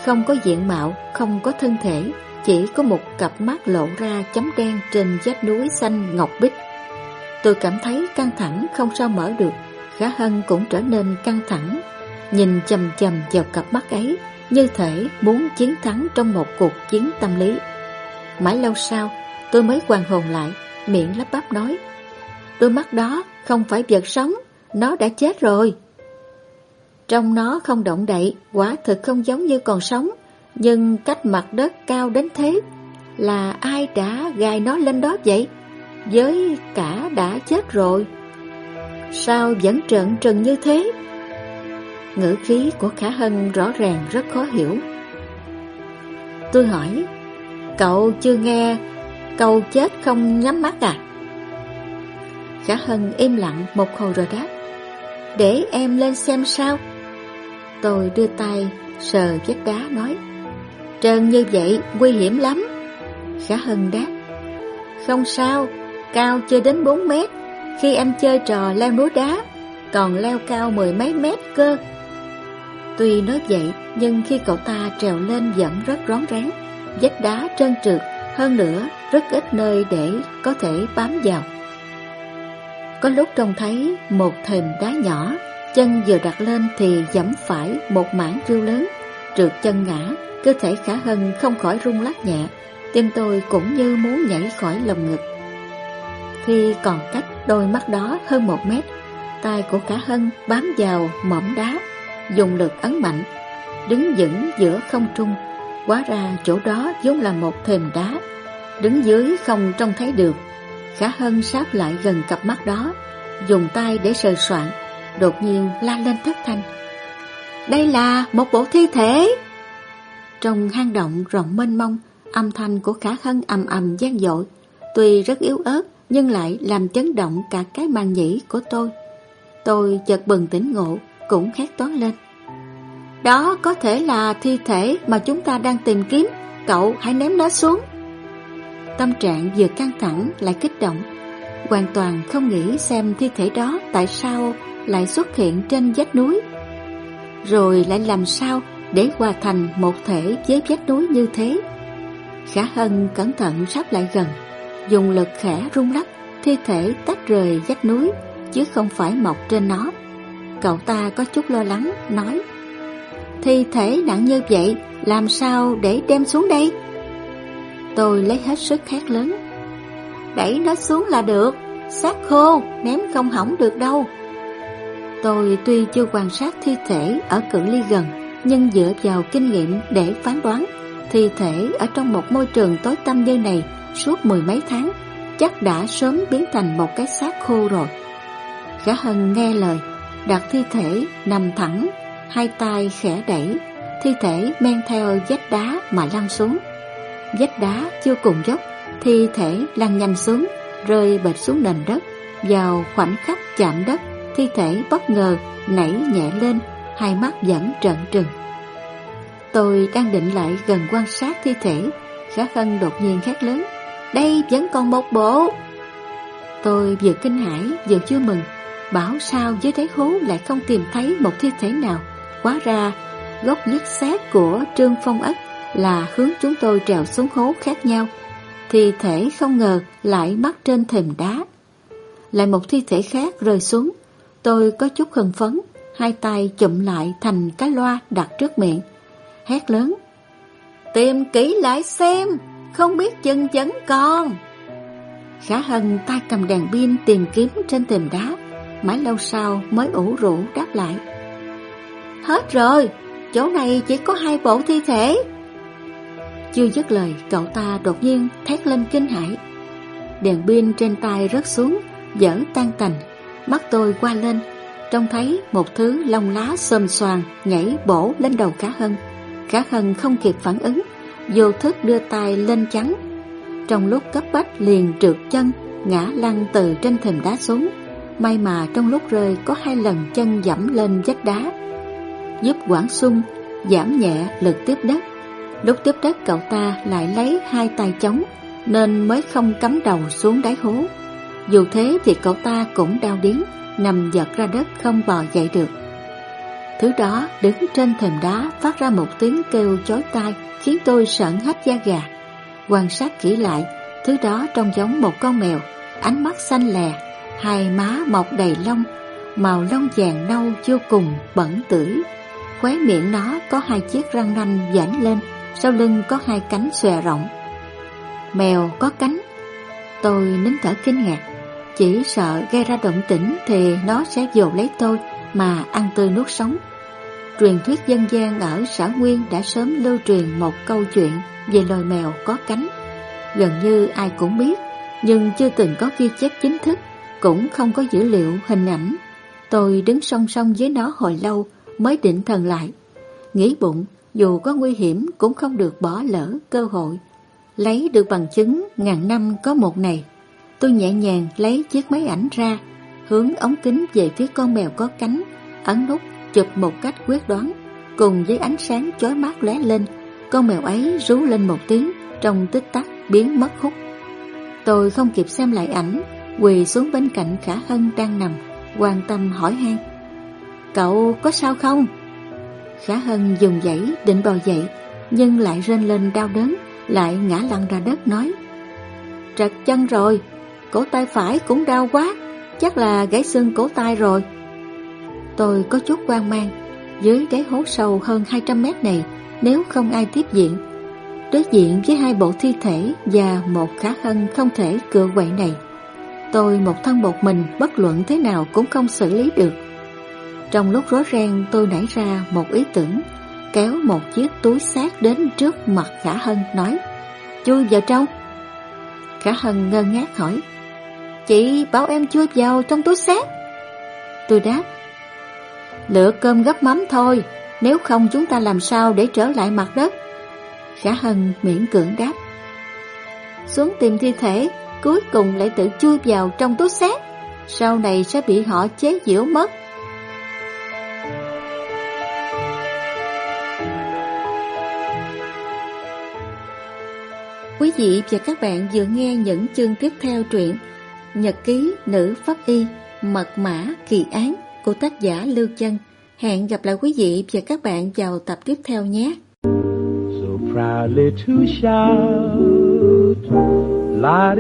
Không có diện mạo, không có thân thể Chỉ có một cặp mắt lộ ra chấm đen trên vách núi xanh ngọc bích. Tôi cảm thấy căng thẳng không sao mở được Khá Hân cũng trở nên căng thẳng nhìn chầm chầm vào cặp mắt ấy, như thể muốn chiến thắng trong một cuộc chiến tâm lý. Mãi lâu sau, tôi mới hoàn hồn lại, miệng lắp bắp nói, đôi mắt đó không phải vật sống, nó đã chết rồi. Trong nó không động đậy, quả thực không giống như còn sống, nhưng cách mặt đất cao đến thế, là ai đã gài nó lên đó vậy? Với cả đã chết rồi. Sao vẫn trợn trừng như thế? Ngữ khí của Khả Hân rõ ràng rất khó hiểu. Tôi hỏi, Cậu chưa nghe câu chết không nhắm mắt à? Khả Hân im lặng một hồi rồi đáp, Để em lên xem sao. Tôi đưa tay sờ vách đá nói, Trơn như vậy nguy hiểm lắm. Khả Hân đáp, Không sao, Cao chưa đến 4 mét, Khi em chơi trò leo núi đá, Còn leo cao mười mấy mét cơ. Tuy nói vậy, Nhưng khi cậu ta trèo lên vẫn rất rón rén, Vách đá trơn trượt, Hơn nữa rất ít nơi để có thể bám vào. Có lúc trông thấy một thềm đá nhỏ, Chân vừa đặt lên thì dẫm phải một mảng rêu lớn, Trượt chân ngã, Cơ thể khả hân không khỏi rung lắc nhẹ Tim tôi cũng như muốn nhảy khỏi lồng ngực. Khi còn cách đôi mắt đó hơn một mét, tay của khả hân bám vào mỏm đá Dùng lực ấn mạnh, Đứng vững giữa không trung Quá ra chỗ đó vốn là một thềm đá. Đứng dưới không trông thấy được, Khả hân sáp lại gần cặp mắt đó, Dùng tay để sờ soạn Đột nhiên la lên thất thanh. Đây là một bộ thi thể! Trong hang động rộng mênh mông, Âm thanh của khả hân ầm ầm gian dội, Tuy rất yếu ớt Nhưng lại làm chấn động cả cái màn nhĩ của tôi. Tôi chợt bừng tỉnh ngộ cũng hét toán lên. Đó có thể là thi thể mà chúng ta đang tìm kiếm, Cậu hãy ném nó xuống. Tâm trạng vừa căng thẳng lại kích động, Hoàn toàn không nghĩ xem thi thể đó tại sao lại xuất hiện trên vách núi. Rồi lại làm sao để hòa thành một thể với vách núi như thế? Khả Hân cẩn thận sắp lại gần, Dùng lực khẽ rung lắc, Thi thể tách rời vách núi, Chứ không phải mọc trên nó. Cậu ta có chút lo lắng, Nói, Thi thể nặng như vậy, Làm sao để đem xuống đây? Tôi lấy hết sức khát lớn, Đẩy nó xuống là được, Xác khô, ném không hỏng được đâu. Tôi tuy chưa quan sát thi thể ở cự ly gần, Nhưng dựa vào kinh nghiệm để phán đoán, Thi thể ở trong một môi trường tối tăm như này Suốt mười mấy tháng, Chắc đã sớm biến thành một cái xác khô rồi. Khả Hân nghe lời Đặt thi thể nằm thẳng, Hai tay khẽ đẩy, Thi thể men theo vách đá mà lăn xuống. Vách đá chưa cùng dốc, Thi thể lăn nhanh xuống, Rơi bệt xuống nền đất. Vào khoảnh khắc chạm đất, Thi thể bất ngờ nảy nhẹ lên, Hai mắt vẫn trợn trừng. Tôi đang định lại gần quan sát thi thể, khá khăn đột nhiên khét lớn, Đây vẫn còn một bộ! Tôi vừa kinh hãi vừa chưa mừng Bảo sao dưới đáy hố lại không tìm thấy một thi thể nào. Quá ra, gốc nhất xác của Trương Phong Ất Là hướng chúng tôi trèo xuống hố khác nhau. Thi thể không ngờ lại mắc trên thềm đá. Lại một thi thể khác rơi xuống. Tôi có chút hưng phấn, Hai tay chụm lại thành cái loa đặt trước miệng. Hét lớn, Tìm kỹ lại xem, Không biết chân chấn con Khả Hân tay cầm đèn pin tìm kiếm trên thềm đá. Mãi lâu sau mới ủ rũ đáp lại. Hết rồi, Chỗ này chỉ có hai bộ thi thể. Chưa dứt lời, Cậu ta đột nhiên thét lên kinh hãi. Đèn pin trên tay rớt xuống, Dở tan tành. Mắt tôi qua lên, Trông thấy một thứ lông lá xồm xoàn Nhảy bổ lên đầu cá hân. Cá hân không kịp phản ứng, Vô thức đưa tay lên chắn. Trong lúc cấp bách liền trượt chân, Ngã lăn từ trên thềm đá xuống. May mà trong lúc rơi Có hai lần chân dẫm lên vách đá. Giúp Quảng Sung Giảm nhẹ lực tiếp đất. Lúc tiếp đất cậu ta lại lấy hai tay chống Nên mới không cắm đầu xuống đáy hố. Dù thế thì cậu ta cũng đau điếng Nằm giật ra đất không bò dậy được. Thứ đó đứng trên thềm đá phát ra một tiếng kêu chói tai khiến tôi sợn hết da gà. Quan sát kỹ lại, thứ đó trông giống một con mèo, ánh mắt xanh lè, hai má mọc đầy lông, màu lông vàng nâu vô cùng bẩn tử, Khóe miệng nó có hai chiếc răng nanh dãnh lên, sau lưng có hai cánh xòe rộng. Mèo có cánh. Tôi nín thở kinh ngạc, chỉ sợ gây ra động tĩnh thì nó sẽ dồn lấy tôi mà ăn tươi nuốt sống. Truyền thuyết dân gian ở xã Nguyên đã sớm lưu truyền một câu chuyện về loài mèo có cánh. Gần như ai cũng biết, nhưng chưa từng có ghi chép chính thức, cũng không có dữ liệu hình ảnh. Tôi đứng song song với nó hồi lâu mới định thần lại. Nghĩ bụng, dù có nguy hiểm cũng không được bỏ lỡ cơ hội. Lấy được bằng chứng ngàn năm có một này. Tôi nhẹ nhàng lấy chiếc máy ảnh ra, hướng ống kính về phía con mèo có cánh, ấn nút chụp một cách quyết đoán, cùng với ánh sáng chói mắt lóe lên, con mèo ấy rú lên một tiếng, trong tích tắc biến mất hút. Tôi không kịp xem lại ảnh, quỳ xuống bên cạnh Khả Hân đang nằm, quan tâm hỏi han. Cậu có sao không? Khả Hân dùng dãy định bò dậy, nhưng lại rên lên đau đớn, lại ngã lăn ra đất nói. Trật chân rồi, cổ tay phải cũng đau quá, chắc là gãy xương cổ tay rồi. Tôi có chút quan mang, dưới đáy hố sâu hơn 200 mét này, nếu không ai tiếp diện, đối diện với hai bộ thi thể và một khả hân không thể cựa quậy này. Tôi một thân một mình bất luận thế nào cũng không xử lý được. Trong lúc rối ren tôi nảy ra một ý tưởng, kéo một chiếc túi xác đến trước mặt Khả Hân nói Chui vào trong. Khả Hân ngơ ngác hỏi Chị bảo em chui vào trong túi xác. Tôi đáp Lựa cơm gấp mắm thôi, nếu không chúng ta làm sao để trở lại mặt đất. Khả Hân miễn cưỡng đáp Xuống tìm thi thể Cuối cùng lại tự chui vào trong túi xác Sau này sẽ bị họ chế giễu mất. Quý vị và các bạn vừa nghe những chương tiếp theo truyện Nhật ký nữ pháp y Mật mã kỳ án của tác giả Lưu Chân. Hẹn gặp lại quý vị và các bạn vào tập tiếp theo nhé. Proudly to shout, la